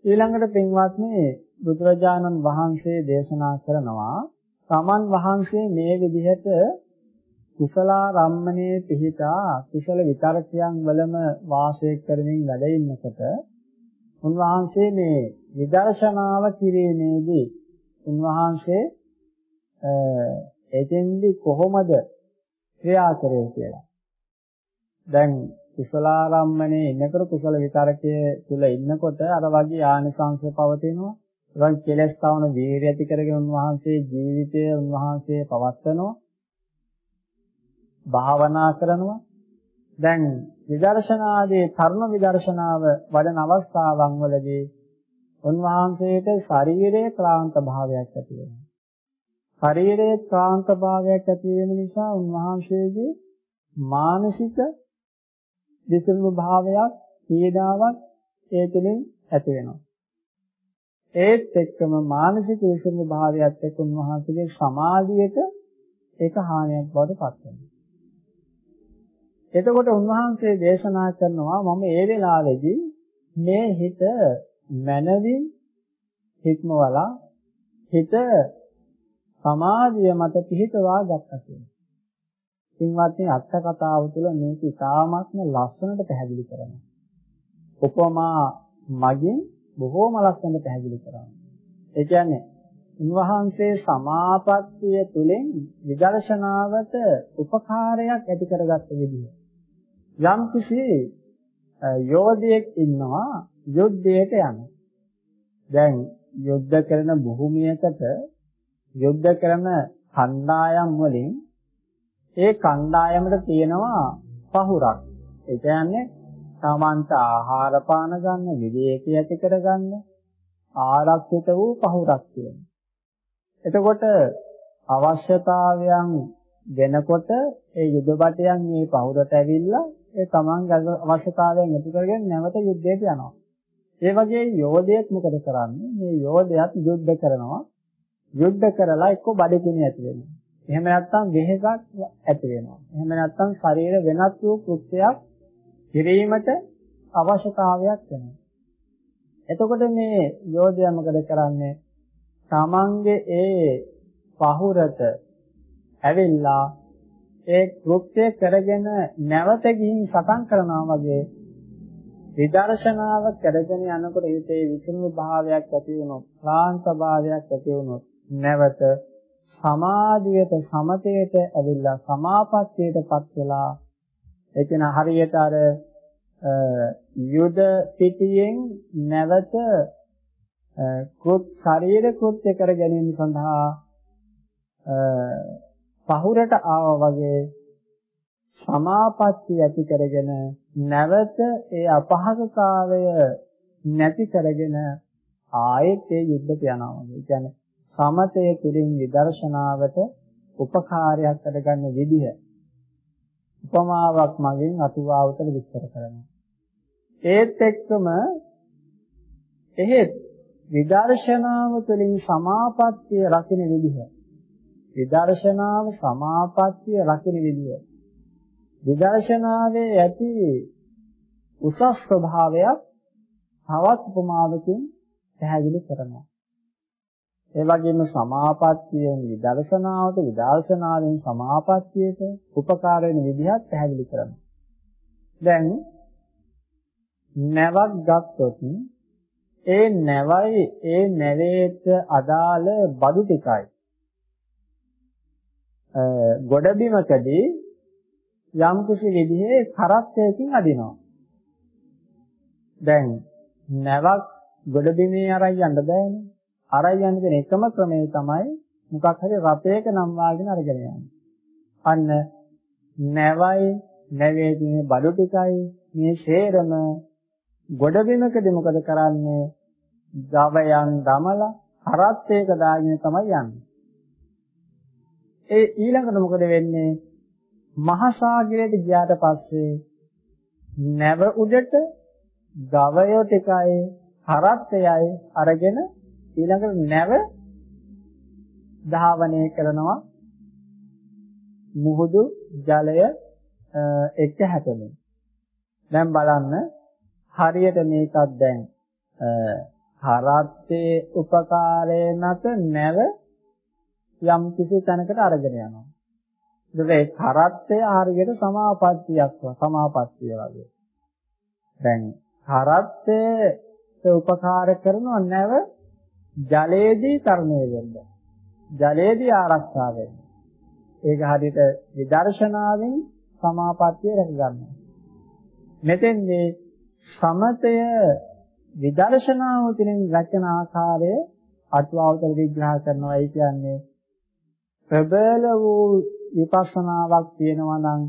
ඊළඟට පින්වත්නි බුදුරජාණන් වහන්සේ දේශනා කරනවා තමන් වහන්සේ මේ විදිහට කුසලාරම්මණයේ පිහිටා කුසල විතරකයන් වලම වාසය කරමින් වැඩ ඉන්නකොට උන්වහන්සේ මේ විදර්ශනාව කිරීමේදී උන්වහන්සේ එතෙන්දි කොහොමද ක්‍රියා කරේ කියලා. දැන් කුසලාරම්මනේ ඉන්නකොට කුසල විතරකයේ තුල ඉන්නකොට අර වගේ ආනිසංශ පවතිනවා. ඒවන් කෙලස් තවන වීරිය ඇති කරගෙන උන්වහන්සේ ජීවිතය උන්වහන්සේ පවත්වනවා. භාවනා කරනවා. දැන් විදර්ශනාදී කර්ම විදර්ශනාව වඩන අවස්ථාවන් වලදී උන්වහන්සේට ශරීරයේ ක්ලාන්ත භාවයක් ඇති වෙනවා. ශරීරයේ ක්ලාන්ත භාවයක් ඇති වෙන නිසා උන්වහන්සේගේ මානසික විසුණු භාවයක් පීඩාවක් ඒ තුළින් ඇති වෙනවා. ඒත් එක්කම මානසික විසුණු භාවයත් එක්ක උන්වහන්සේගේ සමාධියට ඒක හානියක් බවට පත් වෙනවා. එතකොට උන්වහන්සේ දේශනා කරනවා මම ඒ වෙලාවේදී මේ හිත මනවින් හික්මවලා හිත සමාධිය මත පිහිටවා ගත්තා කියලා. පින්වත්නි අත්ත කතාව තුළ මේක ඉතාමත්ම ලස්සනට පැහැදිලි කරනවා. උපමා මගින් බොහෝම ලස්සනට පැහැදිලි කරනවා. ඒ කියන්නේ උන්වහන්සේ සමාපත්තිය තුළින් විදර්ශනාවට උපකාරයක් ඇති කරගත්ත විදිහ. යම් කිසි යෝධයෙක් ඉන්නවා යුද්ධයට යනවා. දැන් යුද්ධ කරන භූමියකට යුද්ධ කරන කණ්ඩායම් වලින් ඒ කණ්ඩායමට තියෙනවා පහුරක්. ඒ කියන්නේ තමන්ට ආහාර පාන ගන්න, විවේකී ඇති කරගන්න ආරක්ෂිත වූ පහුරක් තියෙනවා. එතකොට අවශ්‍යතාවයන් වෙනකොට ඒ යුද බටයන් මේ පහුරට ඇවිල්ලා ඒ තමන්ගේ අවශ්‍යතාවයන් ඉටු කරගෙන නැවත යුද්ධයට යනවා. ඒ වගේ යෝධයෙක් මොකද කරන්නේ? මේ යෝධයාත් යුද්ධ කරනවා. යුද්ධ කරලා එක්ක බඩගිනි ඇති වෙනවා. එහෙම නැත්නම් වෙහෙසක් ඇති වෙනවා. එහෙම නැත්නම් ශරීර වෙනස් වූ කෘත්‍යයක් කිරීමට අවශ්‍යතාවයක් වෙනවා. එතකොට මේ යෝධයා මොකද කරන්නේ? තමන්ගේ ඒ පහුරට ඇවිල්ලා ඒ කෘත්‍ය කරගෙන නැවත ගිහින් සටන් කරනවා වගේ විදර්ශනාව කරගෙන යනකොට හිතේ විසුණු භාවයක් ඇති වුණොත්, ක්ලාන්ත භාවයක් ඇති වුණොත් නැවත සමාධියට සමතයට ඇවිල්ලා සමාපත්තියටපත් වෙලා එතන හරියට අර යුද පිටියෙන් නැවත කෘත් ශරීර කෘත්‍ය කර ගැනීම සඳහා පහුරට ආවා වගේ සමාපatti ඇති කරගෙන නැවත ඒ අපහසුතාවය නැති කරගෙන ආයෙත් ඒ යුද්ධයට යනවා. ඒ කියන්නේ සමතය තුළින් විදර්ශනාවට උපකාරයක් කරගන්න විදිහ උපමාවක් මගින් අතුවාවතල විස්තර කරනවා. ඒත් එක්කම එහෙත් විදර්ශනාව තුළින් සමාපත්තිය රකින්න විදිහ විදර්ශනාව සමාපත්තිය රකින්න විදිහ විදර්ශනාවේ ඇති උසස් ස්වභාවයක් තවත් උපමාවකින් පැහැදිලි කරනවා. ඒ වගේම සමාපත්තියෙන් විදර්ශනාවට විදර්ශනාවෙන් සමාපත්තියට උපකාර වෙන විදිහත් පැහැදිලි කරනවා. දැන් නැවක් ගත්තොත් ඒ නැවයි ඒ නැවේට අදාළ බඩු ටිකයි ගොඩබිමකදී යම් කිසි විදිහේ කරත්තයකින් අදිනවා. දැන් නැවක් ගොඩබිමේ අරයි යන්න බෑනේ. අරයි යන්න දෙන එකම ක්‍රමය තමයි මොකක් හරි රතයක නම් වාගෙන අරගෙන යන්නේ. අන්න නැවයි නැවේ තියෙන බඩු ටිකයි මේ ෂේරම ගොඩබිමකදී මොකද කරන්නේ? ගවයන් දමලා කරත්තයක දාගෙන තමයි යන්නේ. ඒ ඊළඟට මොකද වෙන්නේ? මහා සාගරයට ගියාට පස්සේ නැව උඩට ගවය ටිකයි හරත්තයයි අරගෙන ඊළඟට නැව ධාවනය කරනවා මුහුදු ජලය එක්ක හැපෙනවා. දැන් බලන්න හරියට මේකත් දැන් හරත්තේ උපකාරය නැත නැව යම් කිසි තැනකට අරගෙන යනවා. ඒ කරත්තය හරියට සමාපත්තියක් සමාපත්තිය වගේ. දැන් කරත්තය උපකාර කරනව නැව ජලයේදී තරණය වෙන්න. ජලයේදී ආරක්ෂා වෙන්න. ඒක හරියට විදර්ශනාවෙන් සමාපත්තිය රැක ගන්නවා. මෙතෙන්දී සමතය විදර්ශනාව තුළින් රැකෙන ආකාරය අටුවාවතල විග්‍රහ කරනවා. ඒ කියන්නේ ප්‍රබල වූ විපස්සනාවක් තියෙනවා නම්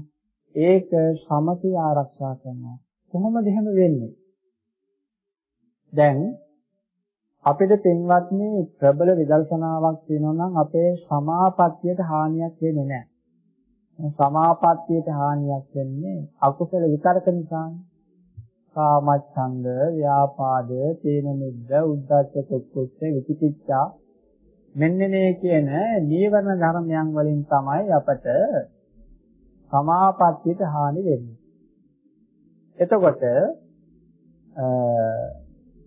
ඒක සමතය ආරක්ෂා කරනවා. කොහොමද එහෙම වෙන්නේ? දැන් අපිට පින්වත්නි ප්‍රබල විදර්ශනාවක් තියෙනවා නම් අපේ සමාපත්තියට හානියක් වෙන්නේ නැහැ. සමාපත්තියට හානියක් වෙන්නේ අකුසල විතරක නිසානේ. කාමච්ඡන්ද, ව්‍යාපාද, තේන මිද්ද, උද්ධච්ච කුක්කුච්ච, විචිකිච්ඡා මෙන්න මේ කියන නීවරණ ධර්මයන් වලින් තමයි අපට සමාපත්තියට හානි වෙන්නේ. එතකොට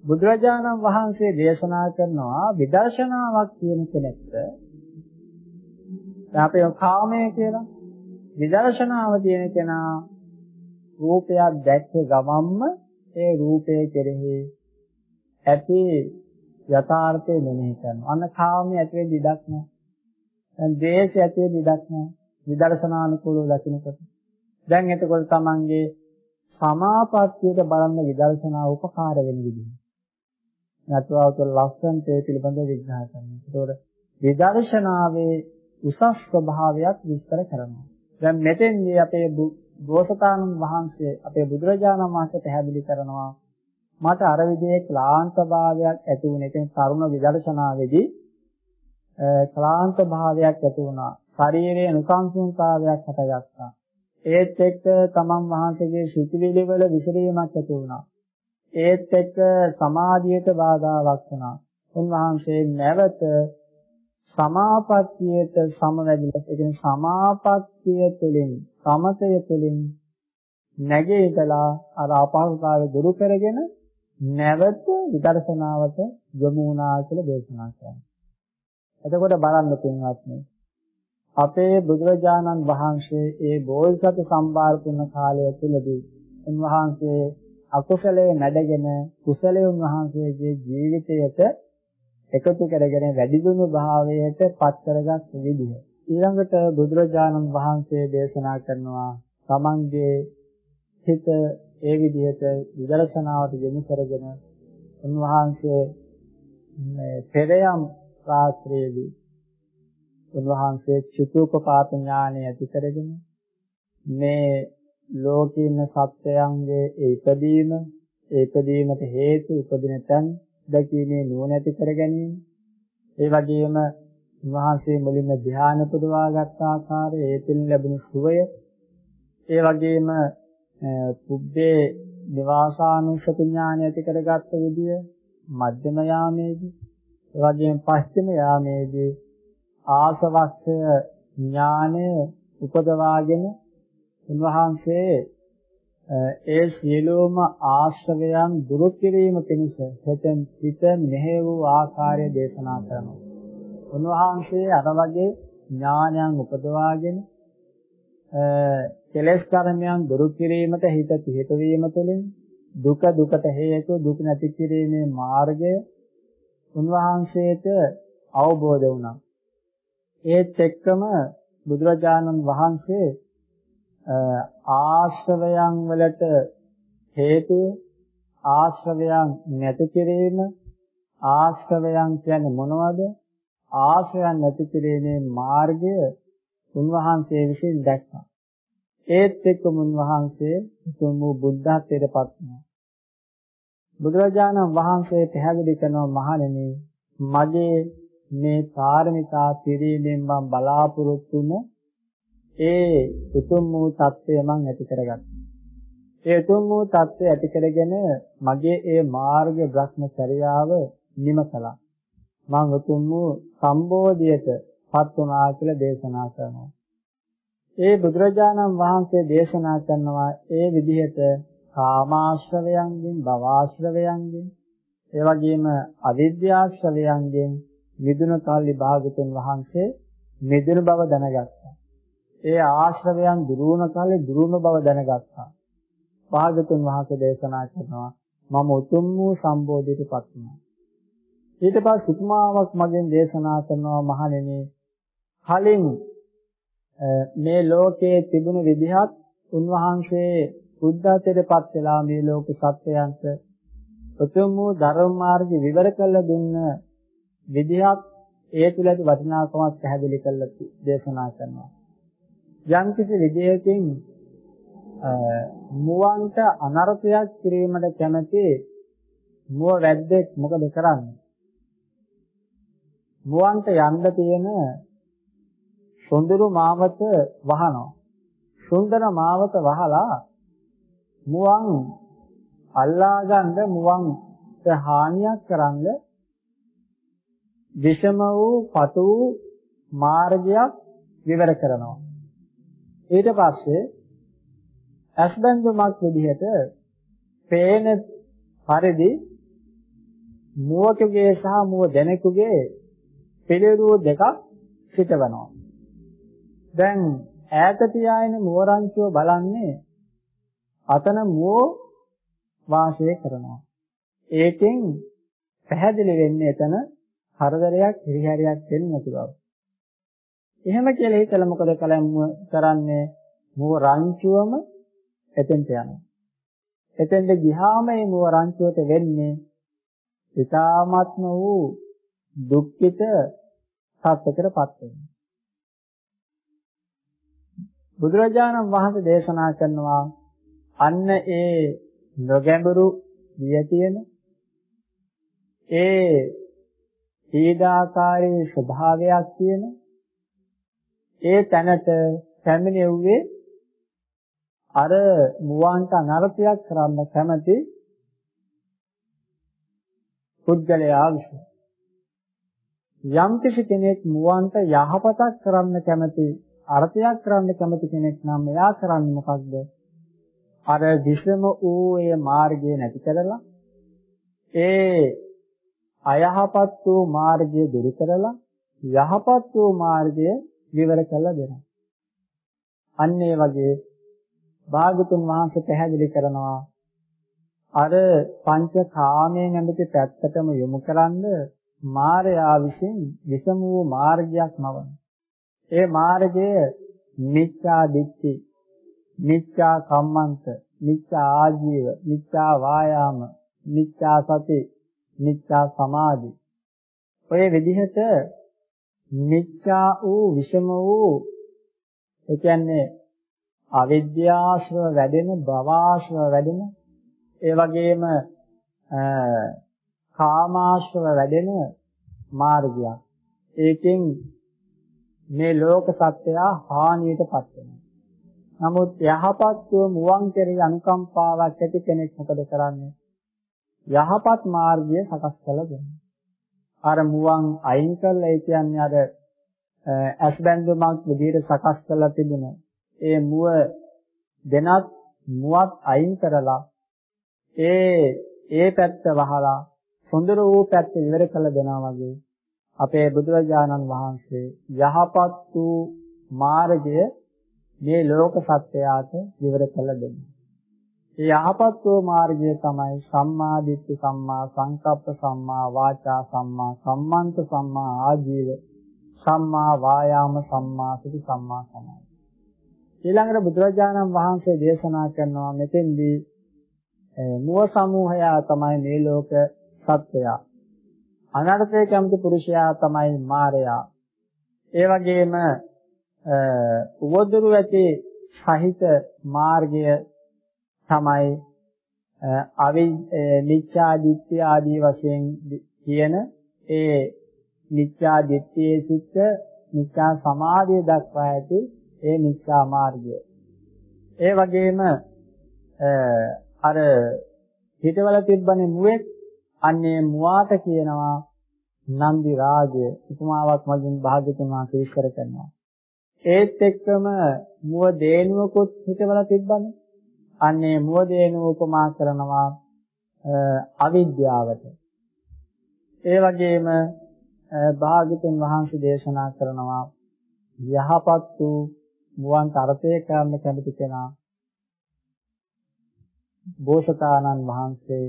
බුදුරජාණන් වහන්සේ දේශනා කරනවා විදර්ශනාවක් කියන කෙනෙක්ට අපේ කාමය කියලා විදර්ශනාව තියෙන කෙනා රූපයක් දැක්ක ගමන්ම ඒ රූපය කෙරෙහි ඇති යථාර්ථය මෙනෙහි කරනවා. අන්න කාමයේ ඇති වෙන්න ඉඩක් නැහැ. දැන් දේශය ඇති වෙන්න ඉඩක් නැහැ. විදර්ශනානුකූලව දකිනකොට. දැන් එතකොට තමන්ගේ සමාපත්තියට බලන්න විදර්ශනා උපකාර වෙන විදිහ. නැත්නම් ලස්සන්ට ඒ පිළිබඳව විග්‍රහ කරනවා. ඒතකොට විදර්ශනාවේ උසස් ස්වභාවයක් විස්තර කරනවා. දැන් මෙතෙන්දී අපේ බෝසතාණන් වහන්සේ අපේ බුදුරජාණන් වහන්සේ පැහැදිලි කරනවා මට අර විදිහේ ක්ලාන්ත භාවයක් ඇති වුණේ. ඒ කියන්නේ තරුණ විදර්ශනාවේදී ක්ලාන්ත භාවයක් ඇති වුණා. ශරීරයේ නුකම්සුන්තාවයක් හටගත්තා. ඒත් එක්ක තමන් වහන්සේගේ සිතිවිලි වල විසිරීමක් ඇති වුණා. ඒත් එක්ක සමාධියට බාධාවක් වුණා. උන්වහන්සේ නැවත සමාපත්තියට සමවැදිලා ඒ කියන්නේ සමාපත්තිය තුළින් සමතය තුළින් නැගීලා අර අපහසුතාවය දුරු කරගෙන නැවත විදර්ශනාවට යොමු වුණා කියලා දේශනා කරනවා. එතකොට බලන්න පින්වත්නි අපේ බුදුරජාණන් වහන්සේ ඒ බෝධිසත්ව සම්භාර පුණ්‍ය කාලය තුළදී උන්වහන්සේ අකුසලයේ නැඩගෙන කුසලයේ උන්වහන්සේගේ ජීවිතයට එකතු කරගෙන වැඩි දුණු භාවයට පත් කරගත් විදිහ. ඊළඟට බුදුරජාණන් වහන්සේ දේශනා කරනවා තමන්ගේ හිත ඒ විදිහට විදර්ශනාවට යොමු කරගෙන උන්වහන්සේ මේ පෙරයම් රාත්‍රියේදී උන්වහන්සේ චිතුපපාත ඥානය ඇති කරගෙන මේ ලෝකීන සත්‍යයන්ගේ ඉපදීම ඉපදීමට හේතු උපදින තැන් දැකීමේ නුවණ ඇති කර ගැනීම. ඒ වගේම උන්වහන්සේ මුලින්ම ධ්‍යාන පුදවාගත් ආකාරය, ඒ තුලින් ලැබුණු සුවය, ඒ වගේම පුබ්බේ නිවාසානුස්සති ඥානය ඇති කරගත්ත විදිය මධ්‍යම යාමේදී. ඒ වගේම පස්චිම යාමේදී ආසවක්ෂය ඥානය උපදවාගෙන උන්වහන්සේ ඒ සියලුම ආශ්‍රවයන් දුරු කිරීම පිණිස හෙතෙන් පිට මෙහෙ වූ ආකාරය දේශනා කරනවා. උන්වහන්සේ අර වගේ ඥානයන් උපදවාගෙන කෙලෙස් කර්මයන් දුරු කිරීමට හිත පිහිට වීම තුළින් දුක දුකට හේතු දුක නැති කිරීමේ මාර්ගය උන්වහන්සේට අවබෝධ වුණා. ඒත් එක්කම බුදුරජාණන් වහන්සේ ආශ්‍රවයන් වලට හේතු ආශ්‍රවයන් නැති කිරීම ආශ්‍රවයන් කියන්නේ මොනවද? ආශ්‍රයන් නැති කිරීමේ මාර්ගය උන්වහන්සේ විසින් දැක්කා. ඒත් එක්කම උන්වහන්සේ උතුම් වූ බුද්ධත්වයට පත් වුණා. බුදුරජාණන් වහන්සේ පැහැදිලි කරනවා මහණෙනි මගේ මේ පාරමිතා පිරීමෙන් මම බලාපොරොත්තු වුණ ඒ උතුම් වූ தත්ත්වය මම ඇති කරගත්තා. ඒ උතුම් වූ தත්ත්වය ඇති කරගෙන මගේ ඒ මාර්ග භ්‍රමචර්යාව නිම කළා. මම උතුම් වූ සම්බෝධියට පත් වුණා කියලා දේශනා කරනවා. ඒ බුදුරජාණන් වහන්සේ දේශනා කරනවා ඒ විදිහට කාමාශ්‍රවයන්ගෙන් භවආශ්‍රවයන්ගෙන් ඒ වගේම අවිද්‍යාශ්‍රවයන්ගෙන් මිදුණු කල්ලි භාගතුන් වහන්සේ මිදුණු බව දැනගත්තා. ඒ ආශ්‍රවයන් දුරුවන කල්ලි දුරුවන බව දැනගත්තා. භාගතුන් වහන්සේ දේශනා කරනවා මම උතුම් වූ සම්බෝධියටපත් වුණා. ඊට පස්සේ උපමාවක් මගෙන් දේශනා කරනවා මහණෙනි කලින් මේ ලෝකයේ තිබුණු විදිහත් උන්වහන්සේ බුද්ධත්වයටපත් වෙලා මේ ලෝක සත්‍යයන්ට උතුම් වූ ධර්ම මාර්ගය විවර කළ දුන්න විදිහත් ඒ තුළ ඇති වටිනාකමක් පැහැදිලි කරලා දේශනා කරනවා. යම් කිසි විදියකින් මුවන්ට අනර්ථයක් කිරීමට කැමති මුව වැද්දෙක් මොකද කරන්නේ? මුවන්ට යන්න තියෙන සොඳුරු මාවත වහනවා. සුන්දර මාවත වහලා මුවන් අල්ලා ගන්න මුවන්ට හානියක් කරන්න විෂම වූ පතු වූ මාර්ගයක් විවර කරනවා. ඊට පස්සේ අස්බන්දුමක් විදිහට පේන පරිදි මුවකගේ සහ මුව දෙනෙකුගේ පිළිරුව දෙකක් සිටවනවා. දැන් ඈත තියාගෙන මුවරංචුව බලන්නේ අතන මුව වාසය කරනවා. ඒකෙන් පැහැදිලි වෙන්නේ එතන හරදරයක් හිරිහැරයක් වෙන්නේ නැති බව. එහෙම කියලා හිතලා මොකද කරන්නේ? මුව රංචුවම එතෙන්ට යනවා. එතෙන්ට ගියාම මේ මුව රංචුවට වෙන්නේ ඊ타ත්ම වූ දුක්ඛිත සත්‍යකටපත් වෙනවා. බුදුරජාණන් වහන්සේ දේශනා කරනවා අන්න ඒ නොගැඹුරු විය තියෙන ඒ ඊදාකාරී ස්වභාවයක් තියෙන ඒ තැනට පැමිණෙව්වේ අර මුවන්ට අනර්ථයක් කරන්න කැමති පුද්ගලයා විසින් යම් කෙනෙක් මුවන්ට යහපතක් කරන්න කැමති අර්ථයක් කරන්න කැමති කෙනෙක් නම් එයා කරන්නේ මොකක්ද? අර විසම වූ ඒ මාර්ගය නැති කරලා ඒ අයහපත් වූ මාර්ගය දුරු කරලා යහපත් වූ මාර්ගය විවර කළා දෙනවා. අන්න ඒ වගේ භාගතුන් වහන්සේ පැහැදිලි කරනවා අර පංච කාමයේ නැමැති පැත්තටම යොමු කරන්ද මායя විසින් විසම වූ මාර්ගයක් මවන. ඒ මාර්ගය මිච්ඡා දිට්ඨි, මිච්ඡා කම්මන්ත, මිච්ඡා ආජීව, මිච්ඡා වායාම, මිච්ඡා සති, මිච්ඡා සමාධි. ඔය විදිහට මිච්ඡා වූ විෂම වූ ඒ කියන්නේ අවිද්‍යාශ්‍රව වැඩෙන භවආශ්‍රව වැඩෙන ඒ වගේම කාමාශ්‍රව වැඩෙන මාර්ගයක් ඒකෙන් මේ ලෝක සත්‍යය හානියටපත් වෙනවා. නමුත් යහපත් වූ මුවන් කෙරෙහි අනුකම්පාවක් ඇති කෙනෙක් මොකද කරන්නේ? යහපත් මාර්ගය සකස් කළ දෙනවා. අර මුවන් අයින් කළා ඒ කියන්නේ අර ඇස් බැඳුමක් විදිහට සකස් කරලා තිබුණ ඒ මුව දෙනත් මුවත් අයින් කරලා ඒ ඒ පැත්ත වහලා සොඳුර වූ පැත්ත ඉවර කළ දෙනා වගේ අපේ බුදුරජාණන් වහන්සේ යහපත් වූ මාර්ගය මේ ලෝක සත්‍යයට විවර කළ දෙනවා. ඒ යහපත් වූ මාර්ගය තමයි සම්මා දිට්ඨි සම්මා සංකප්ප සම්මා වාචා සම්මා සම්මන්ත සම්මා ආජීව සම්මා වායාම සම්මා සති සම්මා සමාධි. ඊළඟට බුදුරජාණන් වහන්සේ දේශනා කරනවා මෙතෙන්දී මුව සමූහය තමයි මේ ලෝක සත්‍යය. අනර්ථය කැමති පුරුෂයා තමයි මාරයා. ඒ වගේම උවදුරු ඇති සහිත මාර්ගය තමයි අවි මිච්ඡා දිට්ඨිය ආදී වශයෙන් කියන ඒ මිච්ඡා දිට්ඨියේ සිට මිච්ඡා සමාධිය දක්වා ඇති ඒ මිච්ඡා මාර්ගය. ඒ වගේම අර හිතවල තිබ්බනේ මුවෙක් අන්නේ මුවාට කියනවා නන්දි රාජය උපමාවක් මගින් භාග්‍යතුන් වහන්සේ විස්තර කරනවා. ඒත් එක්කම මුව දේනුවකුත් හිතවල තිබ්බනේ. අන්නේ මුව දේනුව උපමා කරනවා අවිද්‍යාවට. ඒ වගේම භාග්‍යතුන් වහන්සේ දේශනා කරනවා යහපත් වූ මුවන් තරතේ කරන්න කැමති කෙනා බෝසතාණන් වහන්සේ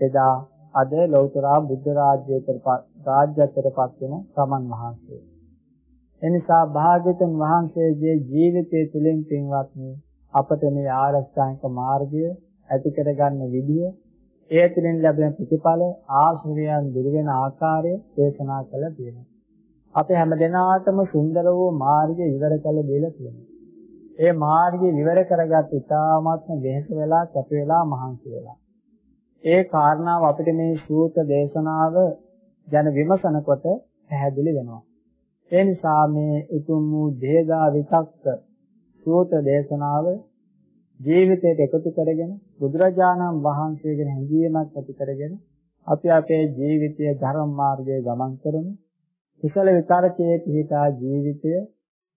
එදා අද ලෞතර බුද්ධ රාජ්‍යයට රාජ්‍යත්වයටපත් වෙන සමන් වහන්සේ. එනිසා භාග්‍යවතුන් වහන්සේගේ ජීවිතය තුළින් පින්වත්නි අපට මේ ආරෂ්ඨාංග මාර්ගය ඇති කරගන්න විදිය ඒ තුළින් ලැබෙන ප්‍රතිඵල ආශ්‍රයයන් දුර වෙන ආකාරය දේශනා කළ තියෙනවා. අපි හැමදෙනාටම සුන්දර වූ මාර්ගය ඉවර කළ දෙලා තියෙනවා. ඒ මාර්ගය ඉවර කරගත් ඉතාමත්ම වෙහෙස වෙලා කැප වෙලා මහන්සි වෙලා. ඒ කාරණාව අපිට මේ සූත දේශනාව ගැන විමසනකොට පැහැදිලි වෙනවා. ඒ නිසා මේ උතුම් වූ දේදා විතක්ක සූත දේශනාව ජීවිතයට එකතු කරගෙන බුදුරජාණන් වහන්සේගෙන හැඟීමක් ඇති කරගෙන අපි අපේ ජීවිතයේ ධර්ම මාර්ගයේ ගමන් කරමු. කුසල විතරකයේ පිහිටා ජීවිතය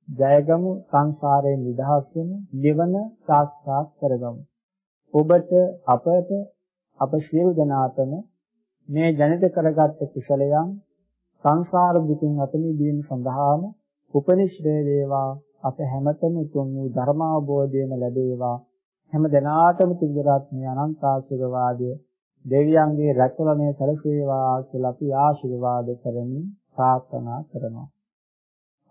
ජයගමු සංසාරයෙන් නිදහස් වෙමු. නිවන සාක්ෂාත් කරගමු. ඔබට අපට අප සියලු දෙනාටම මේ ජනිත කරගත් කුසලයන් සංසාර දුකින් අත මිදීම සඳහාම උපනිශ්‍රේ වේවා අප හැමතෙම උතුම් වූ ධර්මාවබෝධයම ලැබේවා. හැම දිනාටම තිගරත්මේ අනන්ත ආශිර්වාදය දෙවියන්ගේ රැකවරණය සැලසේවා කියලා අපි ආශිර්වාද කරමින් ප්‍රාර්ථනා කරනවා.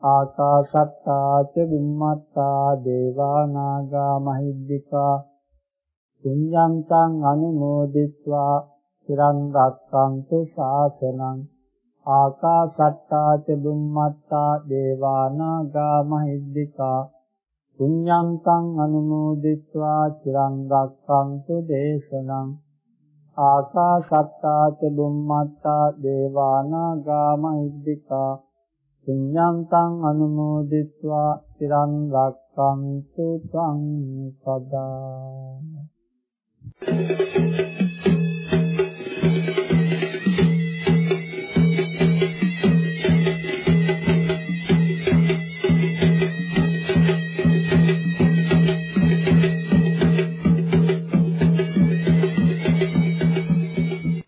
ආකාසත්තා ච බුම්මත්තා දේවා නාග මහිද්దికා පුඤ්ඤන්තං අනුමෝදිත්වා. චිරං රක්ඛන්තු ශාසනං ආකාසට්ටා ච බුම්මත්තා දේවානාගා මහිද්దికා පුඤ්ඤන්තං අනුමෝදිත්වා චිරං රක්ඛන්තු දේශනං ආකාසට්ටා ච බුම්මත්තා දේවානාගා මහිද්దికා පුඤ්ඤන්තං අනුමෝදිත්වා චිරං රක්ඛන්තු සං සදා Thank you.